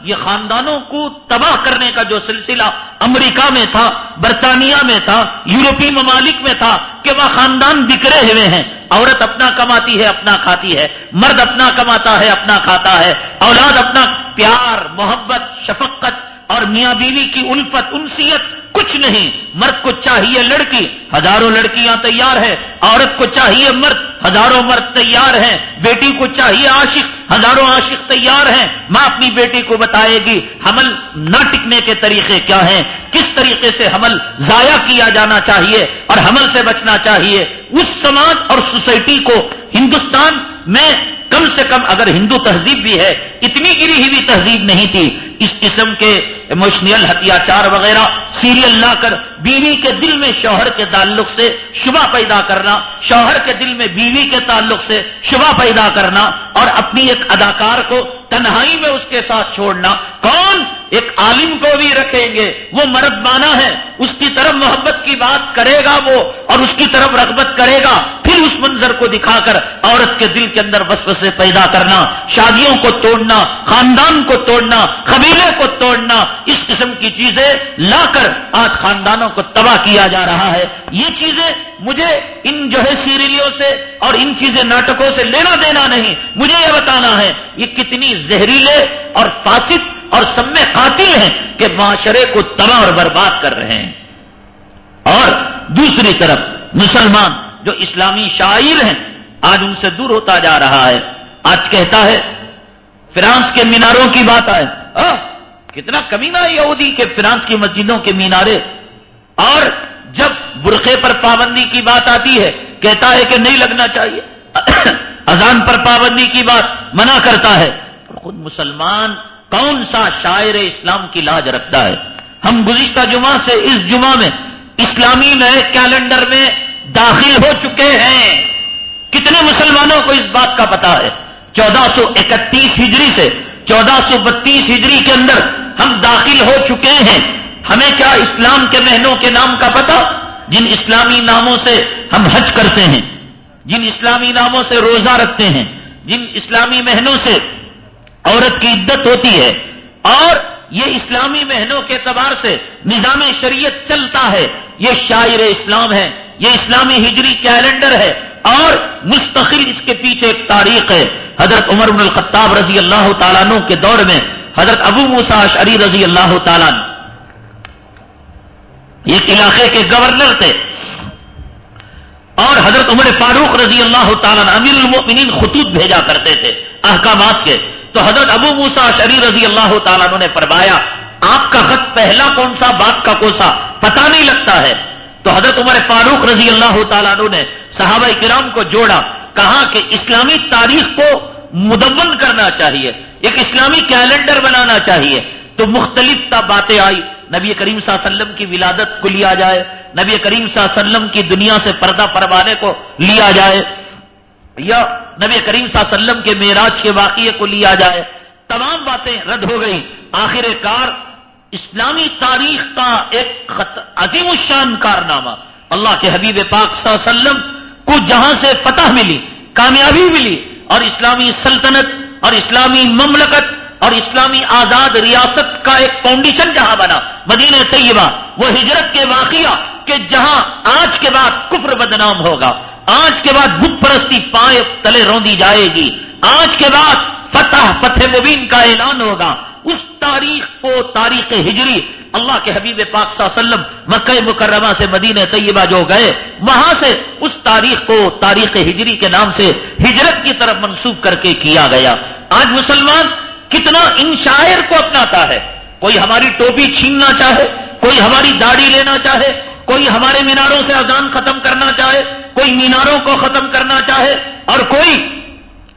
یہ خاندانوں کو تباہ کرنے کا جو سلسلہ امریکہ میں تھا، برطانیہ میں تھا، یورپی ممالک میں تھا کہ وہ خاندان بکھرے ہوئے ہیں۔ عورت اپنا کماتی ہے، اپنا کھاتی ہے۔ مرد اپنا کماتا ہے، اپنا کھاتا ہے۔ اولاد اپنا پیار، محبت، شفقت اور میاں بیوی کی الفت، انسیت کچھ نہیں، مرد کو چاہیے لڑکی، ہزاروں لڑکیاں تیار ہے عورت کو چاہیے مرد، ہزاروں مرد تیار ہیں، بیٹی کو چاہیے عاشق، ہزاروں عاشق تیار ہیں۔ ماں اپنی بیٹی کو بتائے گی، حمل نہ ٹکنے کے طریقے کیا ہیں؟ کس طریقے سے حمل ضائع کیا جانا چاہیے اور حمل سے بچنا چاہیے؟ اس سماج اور سوسائٹی کو ہندوستان میں کم سے کم اگر ہندو تہذیب بھی ہے، اتنی گری ہوئی تہذیب نہیں تھی۔ اس قسم کے ایموشنل ہتھیاچار وغیرہ سیریل لا کر بیوی کے دل میں شوہر کے تعلق سے شبہ پیدا کرنا، شوہر کے دل میں بیوی کے تعلق سے شبہ پیدا کرنا اور اپنی ایک اداکار کو تنہائی میں اس کے ساتھ چھوڑنا کون ایک عالم کو بھی رکھیں گے؟ وہ مرد مانا ہے۔ اس کی طرف محبت کی بات کرے گا وہ اور اس کی طرف رغبت کرے گا۔ پھر اس منظر کو دکھا کر عورت کے دل کے اندر بس پیدا کرنا، شادیوں کو توڑنا، خاندان کو توڑنا، قبیلے کو توڑنا، اس قسم کی چیزیں لا کر آج خاندانوں کو تباہ کیا جا رہا ہے۔ یہ چیزیں مجھے ان جو ہے سیریلیوں سے اور ان چیزیں ناٹکوں سے لینا دینا نہیں، مجھے یہ بتانا ہے، یہ کتنی زہریلے اور فاسد اور سب میں قاتل ہیں کہ معاشرے کو تباہ اور برباد کر رہے ہیں۔ اور دوسری طرف مسلمان جو اسلامی شاعر ہیں، آج ان سے دور ہوتا جا رہا ہے۔ آج کہتا ہے، فرانس کے میناروں کی بات آئے۔ کتنا کمی نہ یہودی کہ فرانس کی مسجدوں کے مینارے۔ اور جب برقے پر پابندی کی بات آتی ہے، کہتا ہے کہ نہیں لگنا چاہیے۔ اذان پر پابندی کی بات منع کرتا ہے۔ خود مسلمان کون سا شاعر اسلام کی لاج رکھتا ہے؟ ہم گزشتہ جمعہ سے اس جمعہ میں اسلامی نئے کیلنڈر میں داخل ہو چکے ہیں۔ کتنے مسلمانوں کو اس بات کا پتا ہے؟ چودہ سو اکتیس ہجری سے چودہ سو بتیس ہجری کے اندر ہم داخل ہو چکے ہیں۔ ہمیں کیا اسلام کے مہینوں کے نام کا پتا جن اسلامی ناموں سے ہم حج کرتے ہیں، جن اسلامی ناموں سے روزہ رکھتے ہیں، جن اسلامی مہینوں سے عورت کی عدت ہوتی ہے اور یہ اسلامی مہینوں کے اعتبار سے نظام شریعت چلتا ہے۔ یہ شاعر اسلام ہے، یہ اسلامی ہجری کیلنڈر ہے اور مستقل اس کے پیچھے ایک تاریخ ہے۔ حضرت عمر بن الخطاب رضی اللہ تعالیٰ عنہ کے دور میں حضرت ابو موسا شری رضی اللہ تعالیٰ ایک علاقے کے گورنر تھے۔ اور حضرت عمر فاروق رضی اللہ تعالیٰ امیر المؤمنین خطوط بھیجا کرتے تھے، احکامات کے۔ تو حضرت ابو موسا شری رضی اللہ تعالیٰ نے فرمایا، آپ کا خط پہلا کون سا بات کا کوسا پتا نہیں لگتا ہے۔ تو حضرت عمر فاروق رضی اللہ تعالیٰ نے صحابہ کرام کو جوڑا، کہا کہ اسلامی تاریخ کو مدون کرنا چاہیے، ایک اسلامی کیلنڈر بنانا چاہیے۔ تو مختلف باتیں آئی نبی کریم صلی اللہ علیہ وسلم کی ولادت کو لیا جائے، نبی کریم صلی اللہ علیہ وسلم کی دنیا سے پردہ پروانے کو لیا جائے۔ یا نبی کریم صلی اللہ علیہ وسلم کے معراج کے واقعے کو لیا جائے۔ تمام باتیں رد ہو گئی آخر کار اسلامی تاریخ کا ایک عظیم الشان کارنامہ۔ اللہ کے حبیب پاک صلی اللہ علیہ وسلم کو جہاں سے فتح ملی، کامیابی ملی اور اسلامی سلطنت اور اسلامی مملکت اور اسلامی آزاد ریاست کا ایک فاؤنڈیشن جہاں بنا، مدینہ طیبہ۔ وہ ہجرت کے واقعہ کہ جہاں آج کے بعد کفر بدنام ہوگا۔ آج کے بعد بت پرستی پائے تلے روندی جائے گی۔ آج کے بعد فتح فتح مبین کا اعلان ہوگا۔ اس تاریخ کو تاریخ ہجری۔ اللہ کے حبیب پاک صلی اللہ علیہ وسلم مکہ مکرمہ سے مدینہ طیبہ جو گئے، وہاں سے اس تاریخ کو تاریخ ہجری کے نام سے ہجرت کی طرف منسوخ کر کے کیا گیا۔ آج مسلمان کتنا انشاعر کو اپناتا ہے۔ کوئی ہماری ٹوپی چھیننا چاہے، کوئی ہماری داڑھی لینا چاہے، کوئی ہمارے میناروں سے اذان ختم کرنا چاہے کوئی میناروں کو ختم کرنا چاہے اور کوئی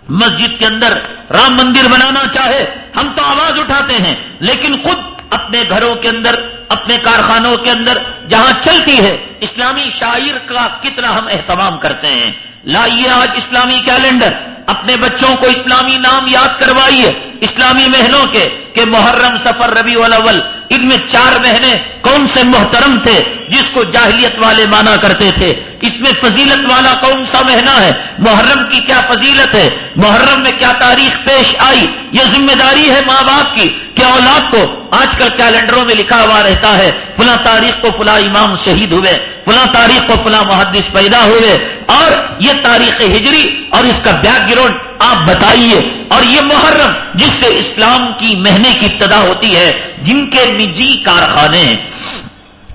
مسجد کے اندر رام مندر بنانا چاہے، ہم تو آواز اٹھاتے ہیں، لیکن خود اپنے گھروں کے اندر، اپنے کارخانوں کے اندر جہاں چلتی ہے، اسلامی شاعر کا کتنا ہم اہتمام کرتے ہیں۔ لائیے آج اسلامی کیلنڈر، اپنے بچوں کو اسلامی نام یاد کروائیے، اسلامی مہینوں کے، کہ محرم سفر ربی الاول ان میں چار مہینے کون سے محترم تھے جس کو جاہلیت والے مانا کرتے تھے؟ اس میں فضیلت والا کون سا مہینہ ہے؟ محرم کی کیا فضیلت ہے؟ محرم میں کیا تاریخ پیش آئی؟ یہ ذمہ داری ہے ماں باپ کی کہ اولاد کو آج کل کیلنڈروں میں لکھا ہوا رہتا ہے، فلاں تاریخ کو فلاں امام شہید ہوئے، فلاں تاریخ کو فلاں محدث پیدا ہوئے۔ اور یہ تاریخ ہجری اور اس کا بیک گراؤنڈ آپ بتائیے۔ اور یہ محرم جس سے اسلام کی مہینے کی ابتدا ہوتی ہے، جن کے نجی کارخانے ہیں۔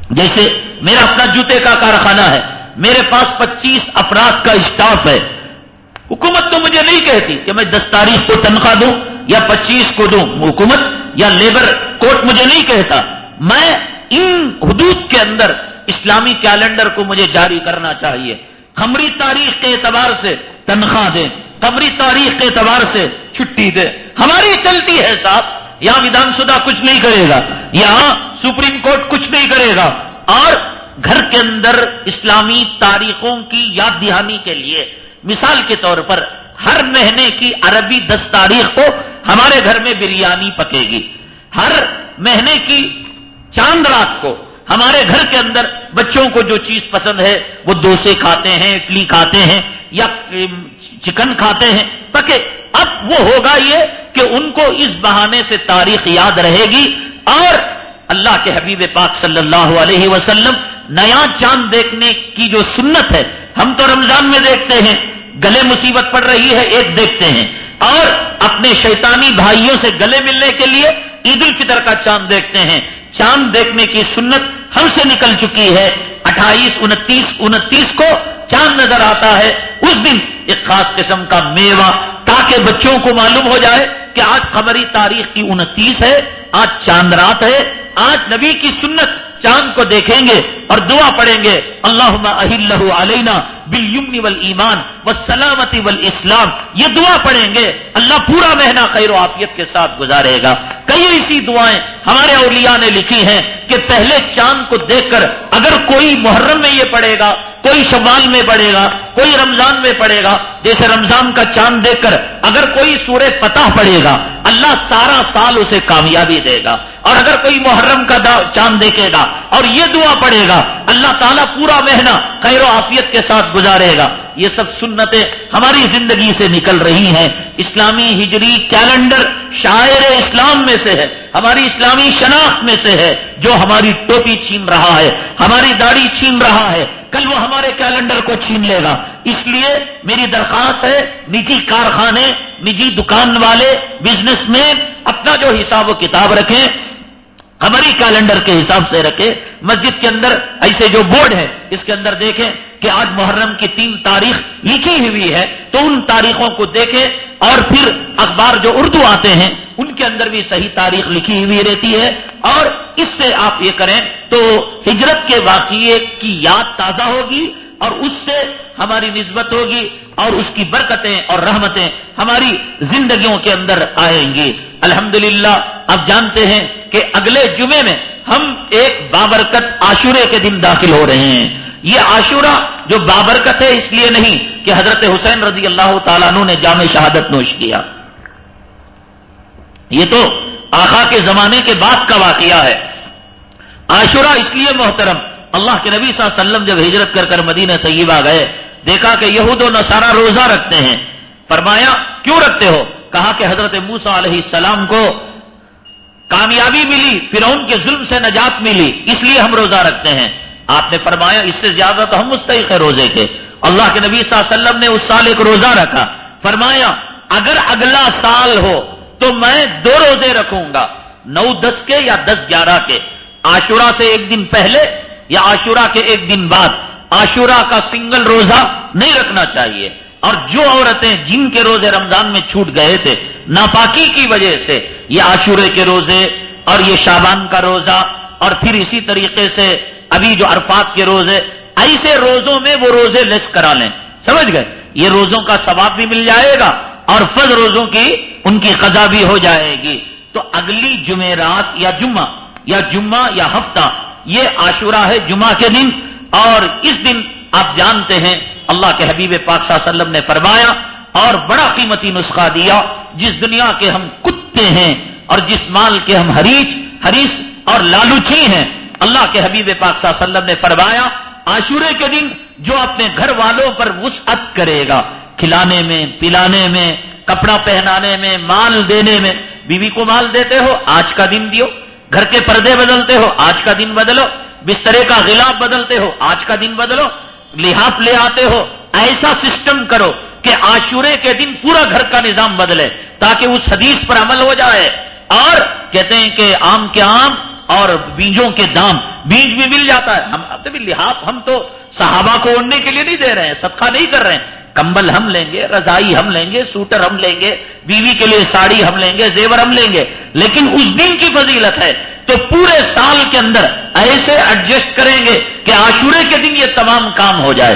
جیسے میرا اپنا جوتے کا کارخانہ ہے، میرے پاس پچیس افراد کا اسٹاف ہے۔ حکومت تو مجھے نہیں کہتی کہ میں دس تاریخ کو تنخواہ دوں یا پچیس کو دوں۔ حکومت یا لیبر کوٹ مجھے نہیں کہتا۔ میں ان حدود کے اندر اسلامی کیلنڈر کو مجھے جاری کرنا چاہیے۔ خمری تاریخ کے اعتبار سے تنخواہ دیں قبری تاریخ کے اعتبار سے چھٹی دے ہماری چلتی ہے صاحب۔ یہاں ودھان سدھا کچھ نہیں کرے گا، یہاں سپریم کورٹ کچھ نہیں کرے گا۔ اور گھر کے اندر اسلامی تاریخوں کی یاد دہانی کے لیے مثال کے طور پر ہر مہینے کی عربی دس تاریخ کو ہمارے گھر میں بریانی پکے گی۔ ہر مہینے کی چاند رات کو ہمارے گھر کے اندر بچوں کو جو چیز پسند ہے، وہ دوسے کھاتے ہیں، اڈلی کھاتے ہیں یا چکن کھاتے ہیں تاکہ اب وہ ہوگا یہ کہ ان کو اس بہانے سے تاریخ یاد رہے گی اور اللہ کے حبیب پاک صلی اللہ علیہ وسلم نیا چاند دیکھنے کی جو سنت ہے، ہم تو رمضان میں دیکھتے ہیں، گلے مصیبت پڑ رہی ہے، ایک دیکھتے ہیں۔ اور اپنے شیطانی بھائیوں سے گلے ملنے کے لیے عید الفطر کا چاند دیکھتے ہیں۔ چاند دیکھنے کی سنت ہم سے نکل چکی ہے۔ اٹھائیس، انتیس انتیس کو چاند نظر آتا ہے۔ اس دن ایک خاص قسم کا میوہ تاکہ بچوں کو معلوم ہو جائے کہ آج خبری تاریخ کی انتیس ہے، آج چاند رات ہے، آج نبی کی سنت چاند کو دیکھیں گے اور دعا پڑھیں گے اللہ اہل علینا بل یمنی ول ایمان و سلامتی ول اسلام یہ دعا پڑھیں گے، اللہ پورا مہینہ خیر و عافیت کے ساتھ گزارے گا۔ کئی ایسی دعائیں ہمارے اولیاء نے لکھی ہیں کہ پہلے چاند کو دیکھ کر اگر کوئی محرم میں یہ پڑھے گا، کوئی شمال میں پڑے گا کوئی رمضان میں پڑے گا، جیسے رمضان کا چاند دیکھ کر اگر کوئی سورہ پتہ پڑے گا، اللہ سارا سال اسے کامیابی دے گا۔ اور اگر کوئی محرم کا چاند دیکھے گا اور یہ دعا پڑے گا، اللہ تعالیٰ پورا مہینہ خیر و عافیت کے ساتھ گزارے گا۔ یہ سب سنتیں ہماری زندگی سے نکل رہی ہیں۔ اسلامی ہجری کیلنڈر شاعر اسلام میں سے ہے۔ ہماری اسلامی شناخت میں سے ہے جو ہماری ٹوپی چھین رہا ہے، ہماری داڑھی چھین رہا ہے۔ کل وہ ہمارے کیلنڈر کو چھین لے گا۔ اس لیے میری درخواست ہے، نجی کارخانے، نجی دکان والے، بزنس مین، اپنا جو حساب و کتاب رکھیں، ہماری کیلنڈر کے حساب سے رکھے مسجد کے اندر ایسے جو بورڈ ہے اس کے اندر دیکھیں۔ کہ آج محرم کی تین تاریخ لکھی ہوئی ہے تو ان تاریخوں کو دیکھیں اور پھر اخبار جو اردو آتے ہیں، ان کے اندر بھی صحیح تاریخ لکھی ہوئی رہتی ہے۔ اور اس سے آپ یہ کریں تو ہجرت کے واقعے کی یاد تازہ ہوگی اور اس سے ہماری نسبت ہوگی اور اس کی برکتیں اور رحمتیں ہماری زندگیوں کے اندر آئیں گی۔ الحمدللہ، آپ جانتے ہیں کہ اگلے جمعے میں ہم ایک بابرکت عاشورے کے دن داخل ہو رہے ہیں۔ یہ عاشورہ جو بابرکت ہے اس لیے نہیں کہ حضرت حسین رضی اللہ تعالیٰ عنہ نے جامع شہادت نوش کیا۔ یہ تو آخا کے زمانے کے بعد کا واقعہ ہے۔ عاشورہ اس لیے محترم، اللہ کے نبی صلی اللہ علیہ وسلم جب ہجرت کر کر مدینہ طیبہ گئے، دیکھا کہ یہود و نصارہ روزہ رکھتے ہیں۔ فرمایا، کیوں رکھتے ہو؟ کہا کہ حضرت موسا علیہ السلام کو کامیابی ملی، فرعون کے ظلم سے نجات ملی، اس لیے ہم روزہ رکھتے ہیں۔ آپ نے فرمایا اس سے زیادہ تو ہم مستحق ہے روزے کے۔ اللہ کے نبی صلی اللہ علیہ وسلم نے اس سال ایک روزہ رکھا۔ فرمایا، اگر اگلا سال ہو تو میں دو روزے رکھوں گا، نو دس کے یا دس گیارہ کے۔ آشورا سے ایک دن پہلے یا آشورا کے ایک دن بعد۔ آشورا کا سنگل روزہ نہیں رکھنا چاہیے۔ اور جو عورتیں جن کے روزے رمضان میں چھوٹ گئے تھے، ناپاکی کی وجہ سے یہ عاشورے کے روزے اور یہ شابان کا روزہ اور پھر اسی طریقے سے ابھی جو عرفات کے روز ہے، ایسے روزوں میں وہ روزے لیس کرا لیں۔ سمجھ گئے؟ یہ روزوں کا ثواب بھی مل جائے گا اور فض روزوں کی ان کی قضا بھی ہو جائے گی۔ تو اگلی جمعرات یا جمعہ یا جمعہ یا ہفتہ، یہ عاشورہ ہے جمعہ کے دن۔ اور اس دن آپ جانتے ہیں، اللہ کے حبیب پاک صلی اللہ علیہ وسلم نے فرمایا، اور بڑا قیمتی نسخہ دیا، جس دنیا کے ہم کتے ہیں اور جس مال کے ہم حریچ حریص اور لالوچی ہیں۔ اللہ کے حبیب پاک صلی اللہ علیہ وسلم نے فرمایا، عاشورے کے دن جو اپنے گھر والوں پر وسعت کرے گا، کھلانے میں، پلانے میں، کپڑا پہنانے میں، مال دینے میں، بیوی کو مال دیتے ہو، آج کا دن دیو، گھر کے پردے بدلتے ہو، آج کا دن بدلو، بسترے کا غلاف بدلتے ہو، آج کا دن بدلو، لحاف لے آتے ہو، ایسا سسٹم کرو کہ آشورے کے دن پورا گھر کا نظام بدلے، تاکہ اس حدیث پر عمل ہو جائے، اور کہتے ہیں کہ آم کے آم اور بیجوں کے دام بیج بھی مل جاتا ہے۔ ہم اب لحاف ہم تو صحابہ کو اڑنے کے لیے نہیں دے رہے ہیں، صدقہ نہیں کر رہے ہیں۔ کمبل ہم لیں گے، رضائی ہم لیں گے، سوٹر ہم لیں گے، بیوی کے لیے ساڑی ہم لیں گے، زیور ہم لیں گے۔ لیکن اس دن کی فضیلت ہے تو پورے سال کے اندر ایسے ایڈجسٹ کریں گے کہ آشورے کے دن یہ تمام کام ہو جائے۔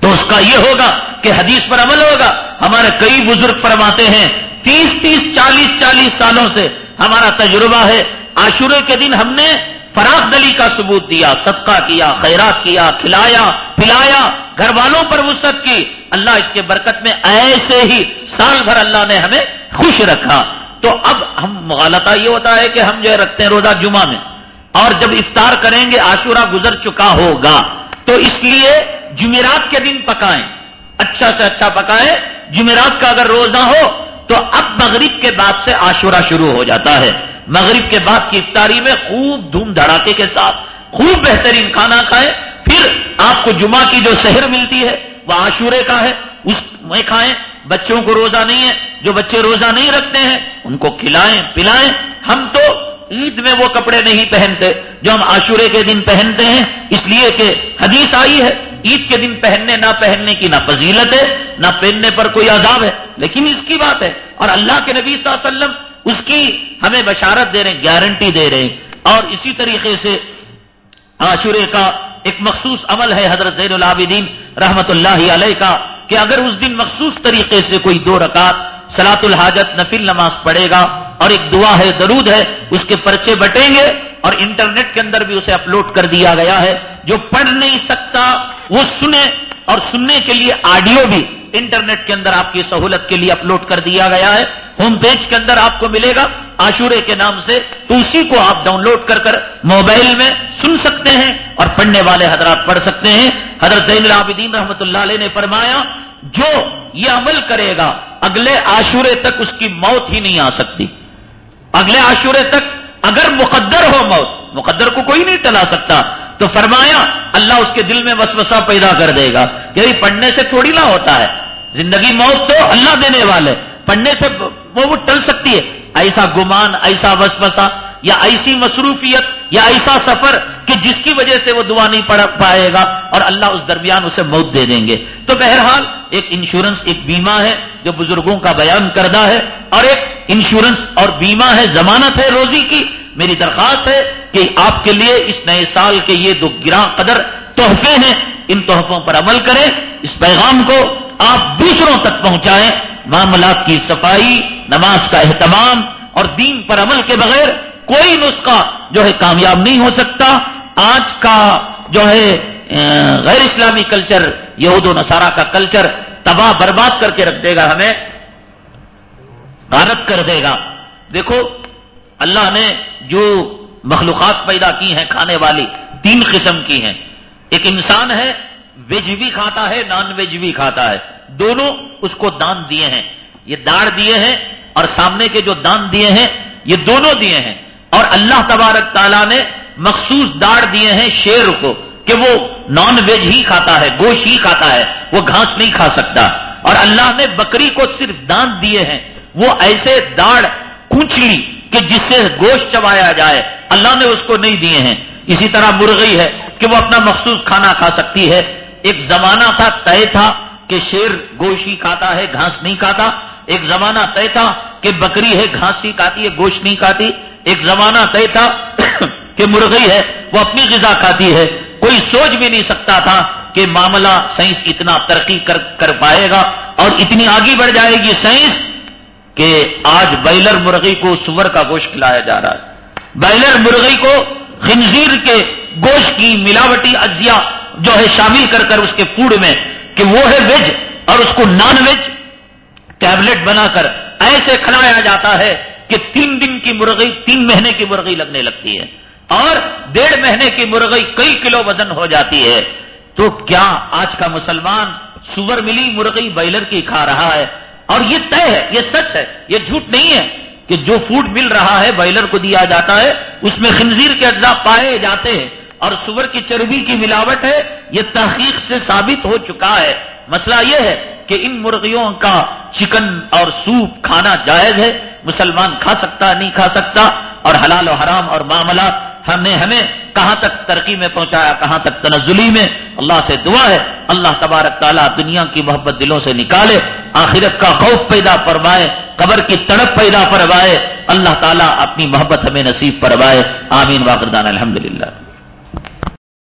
تو اس کا یہ ہوگا کہ حدیث پر عمل ہوگا۔ ہمارے کئی بزرگ فرماتے ہیں، تیس تیس چالیس چالیس سالوں سے ہمارا تجربہ ہے آشورے کے دن ہم نے فراغ دلی کا ثبوت دیا، صدقہ کیا، خیرات کیا، کھلایا، پلایا گھر والوں پر وسط کی۔ اللہ اس کے برکت میں ایسے ہی سال بھر اللہ نے ہمیں خوش رکھا۔ تو اب ہم مغالطہ یہ ہوتا ہے کہ ہم جو ہے رکھتے ہیں روزہ جمعہ میں۔ اور جب افطار کریں گے آشورہ گزر چکا ہوگا۔ تو اس لیے جمعرات کے دن پکائیں۔ اچھا سے اچھا پکائیں۔ جمعرات کا اگر روزہ ہو، تو اب مغرب کے بعد سے آشورہ شروع ہو جاتا ہے۔ مغرب کے بعد کی افطاری میں خوب دھوم دھڑاکے کے ساتھ، خوب بہترین کھانا کھائیں پھر آپ کو جمعہ کی جو شہر ملتی ہے، وہ آشورے کا ہے، اس میں کھائیں، بچوں کو روزہ نہیں ہے، جو بچے روزہ نہیں رکھتے ہیں، ان کو کھلائیں، پلائیں۔ ہم تو عید میں وہ کپڑے نہیں پہنتے جو ہم آشورے کے دن پہنتے ہیں، اس لیے کہ حدیث آئی ہے، عید کے دن پہننے، نہ پہننے کی نہ فضیلت ہے، نہ پہننے پر کوئی عذاب ہے۔ لیکن اس کی بات ہے، اور اللہ کے نبی صلی اللہ علیہ وسلم اس کی ہمیں بشارت دے رہے ہیں گارنٹی دے رہے ہیں۔ اور اسی طریقے سے عاشورے کا ایک مخصوص عمل ہے، حضرت زین العابدین رحمت اللہ علیہ کا، کہ اگر اس دن مخصوص طریقے سے کوئی دو رکعت سلاۃ الحاجت نفل نماز پڑھے گا اور ایک دعا ہے، درود ہے، اس کے پرچے بٹیں گے اور انٹرنیٹ کے اندر بھی اسے اپلوڈ کر دیا گیا ہے۔ جو پڑھ نہیں سکتا، وہ سنے اور سننے کے لیے آڈیو بھی انٹرنیٹ کے اندر آپ کی سہولت کے لیے اپلوڈ کر دیا گیا ہے۔ ہوم پیج کے اندر آپ کو ملے گا۔ آشورے کے نام سے تو اسی کو آپ ڈاؤن لوڈ کر کر موبائل میں سن سکتے ہیں اور پڑھنے والے حضرات پڑھ سکتے ہیں۔ حضرت زین العابدین رحمت اللہ علیہ نے فرمایا، جو یہ عمل کرے گا، اگلے آشورے تک اس کی موت ہی نہیں آ سکتی۔ اگلے آشورے تک اگر مقدر ہو موت، مقدر کو کوئی نہیں ٹلا سکتا۔ تو فرمایا، اللہ اس کے دل میں وسوسہ پیدا کر دے گا کہ پڑھنے سے تھوڑی نہ ہوتا ہے۔ زندگی موت تو اللہ دینے والے، پڑھنے سے وہ ٹل سکتی ہے۔ ایسا گمان، ایسا وسوسہ یا ایسی مصروفیت یا ایسا سفر کہ جس کی وجہ سے وہ دعا نہیں پڑھ پائے گا اور اللہ اس درمیان اسے موت دے دیں گے۔ تو بہرحال ایک انشورنس، ایک بیمہ ہے جو بزرگوں کا بیان کردہ ہے اور ایک انشورنس اور بیمہ ہے، ضمانت ہے روزی کی۔ میری درخواست ہے کہ آپ کے لیے اس نئے سال کے یہ دو گراں قدر تحفے ہیں، ان تحفوں پر عمل کریں، اس پیغام کو آپ دوسروں تک پہنچائیں۔ معاملات کی صفائی، نماز کا اہتمام اور دین پر عمل کے بغیر کوئی نسخہ جو ہے کامیاب نہیں ہو سکتا۔ آج کا جو ہے غیر اسلامی کلچر، یہود و نصارہ کا کلچر تباہ برباد کر کے رکھ دے گا ہمیں، غارت کر دے گا۔ دیکھو اللہ نے جو مخلوقات پیدا کی ہیں کھانے والی، تین قسم کی ہیں۔ ایک انسان ہے، ویج بھی کھاتا ہے، نان ویج بھی کھاتا ہے۔ دونوں اس کو دان دیے ہیں۔ یہ داڑ دیے ہیں اور سامنے کے جو دان دیے ہیں، یہ دونوں دیے ہیں۔ اور اللہ تبارک تعالیٰ نے مخصوص داڑ دیے ہیں شیر کو کہ وہ نان ویج ہی کھاتا ہے، گوشت ہی کھاتا ہے، وہ گھاس نہیں کھا سکتا۔ اور اللہ نے بکری کو صرف دانت دیے ہیں، وہ ایسے داڑ کونچ لی کہ جس سے گوشت چبایا جائے، اللہ نے اس کو نہیں دیے ہیں۔ اسی طرح مرغئی ہے کہ وہ اپنا مخصوص کھانا کھا سکتی ہے۔ ایک زمانہ تھا طے تھا کہ شیر گوشت ہی کھاتا ہے، گھاس نہیں کھاتا۔ ایک زمانہ طے تھا کہ بکری ہے، گھاس ہی کھاتی ہے، گوشت نہیں کھاتی۔ ایک زمانہ طے تھا کہ مرغئی ہے، وہ اپنی غذا کھاتی ہے۔ کوئی سوچ بھی نہیں سکتا تھا کہ معاملہ سائنس اتنا ترقی کر کر پائے گا اور اتنی آگے بڑھ جائے گی سائنس کہ آج بائلر مرغی کو سور کا گوشت کھلایا جا رہا ہے۔ بائلر مرغی کو خنزیر کے گوشت کی ملاوٹی اجزاء جو ہے شامل کر کر اس کے فوڈ میں کہ وہ ہے ویج اور اس کو نان ویج ٹیبلٹ بنا کر ایسے کھلایا جاتا ہے کہ تین دن کی مرغی، تین مہینے کی مرغی لگنے لگتی ہے۔ اور ڈیڑھ مہینے کی مرغی کئی کلو وزن ہو جاتی ہے۔ تو کیا آج کا مسلمان سور ملی مرغی بائلر کی کھا رہا ہے؟ اور یہ طے ہے، یہ سچ ہے، یہ جھوٹ نہیں ہے کہ جو فوڈ مل رہا ہے بائلر کو دیا جاتا ہے، اس میں خنزیر کے اجزاء پائے جاتے ہیں اور سور کی چربی کی ملاوٹ ہے، یہ تحقیق سے ثابت ہو چکا ہے۔ مسئلہ یہ ہے کہ ان مرغیوں کا چکن اور سوپ کھانا جائز ہے، مسلمان کھا سکتا، نہیں کھا سکتا، اور حلال و حرام اور معاملات ہم نے ہمیں کہاں تک ترقی میں پہنچایا، کہاں تک تنزلی میں؟ اللہ سے دعا ہے۔ اللہ تبارک تعالیٰ دنیا کی محبت دلوں سے نکالے، آخرت کا خوف پیدا پروائے قبر کی تڑپ پیدا پروائے اللہ تعالیٰ اپنی محبت ہمیں نصیب پروائے آمین۔ واقردان الحمد للہ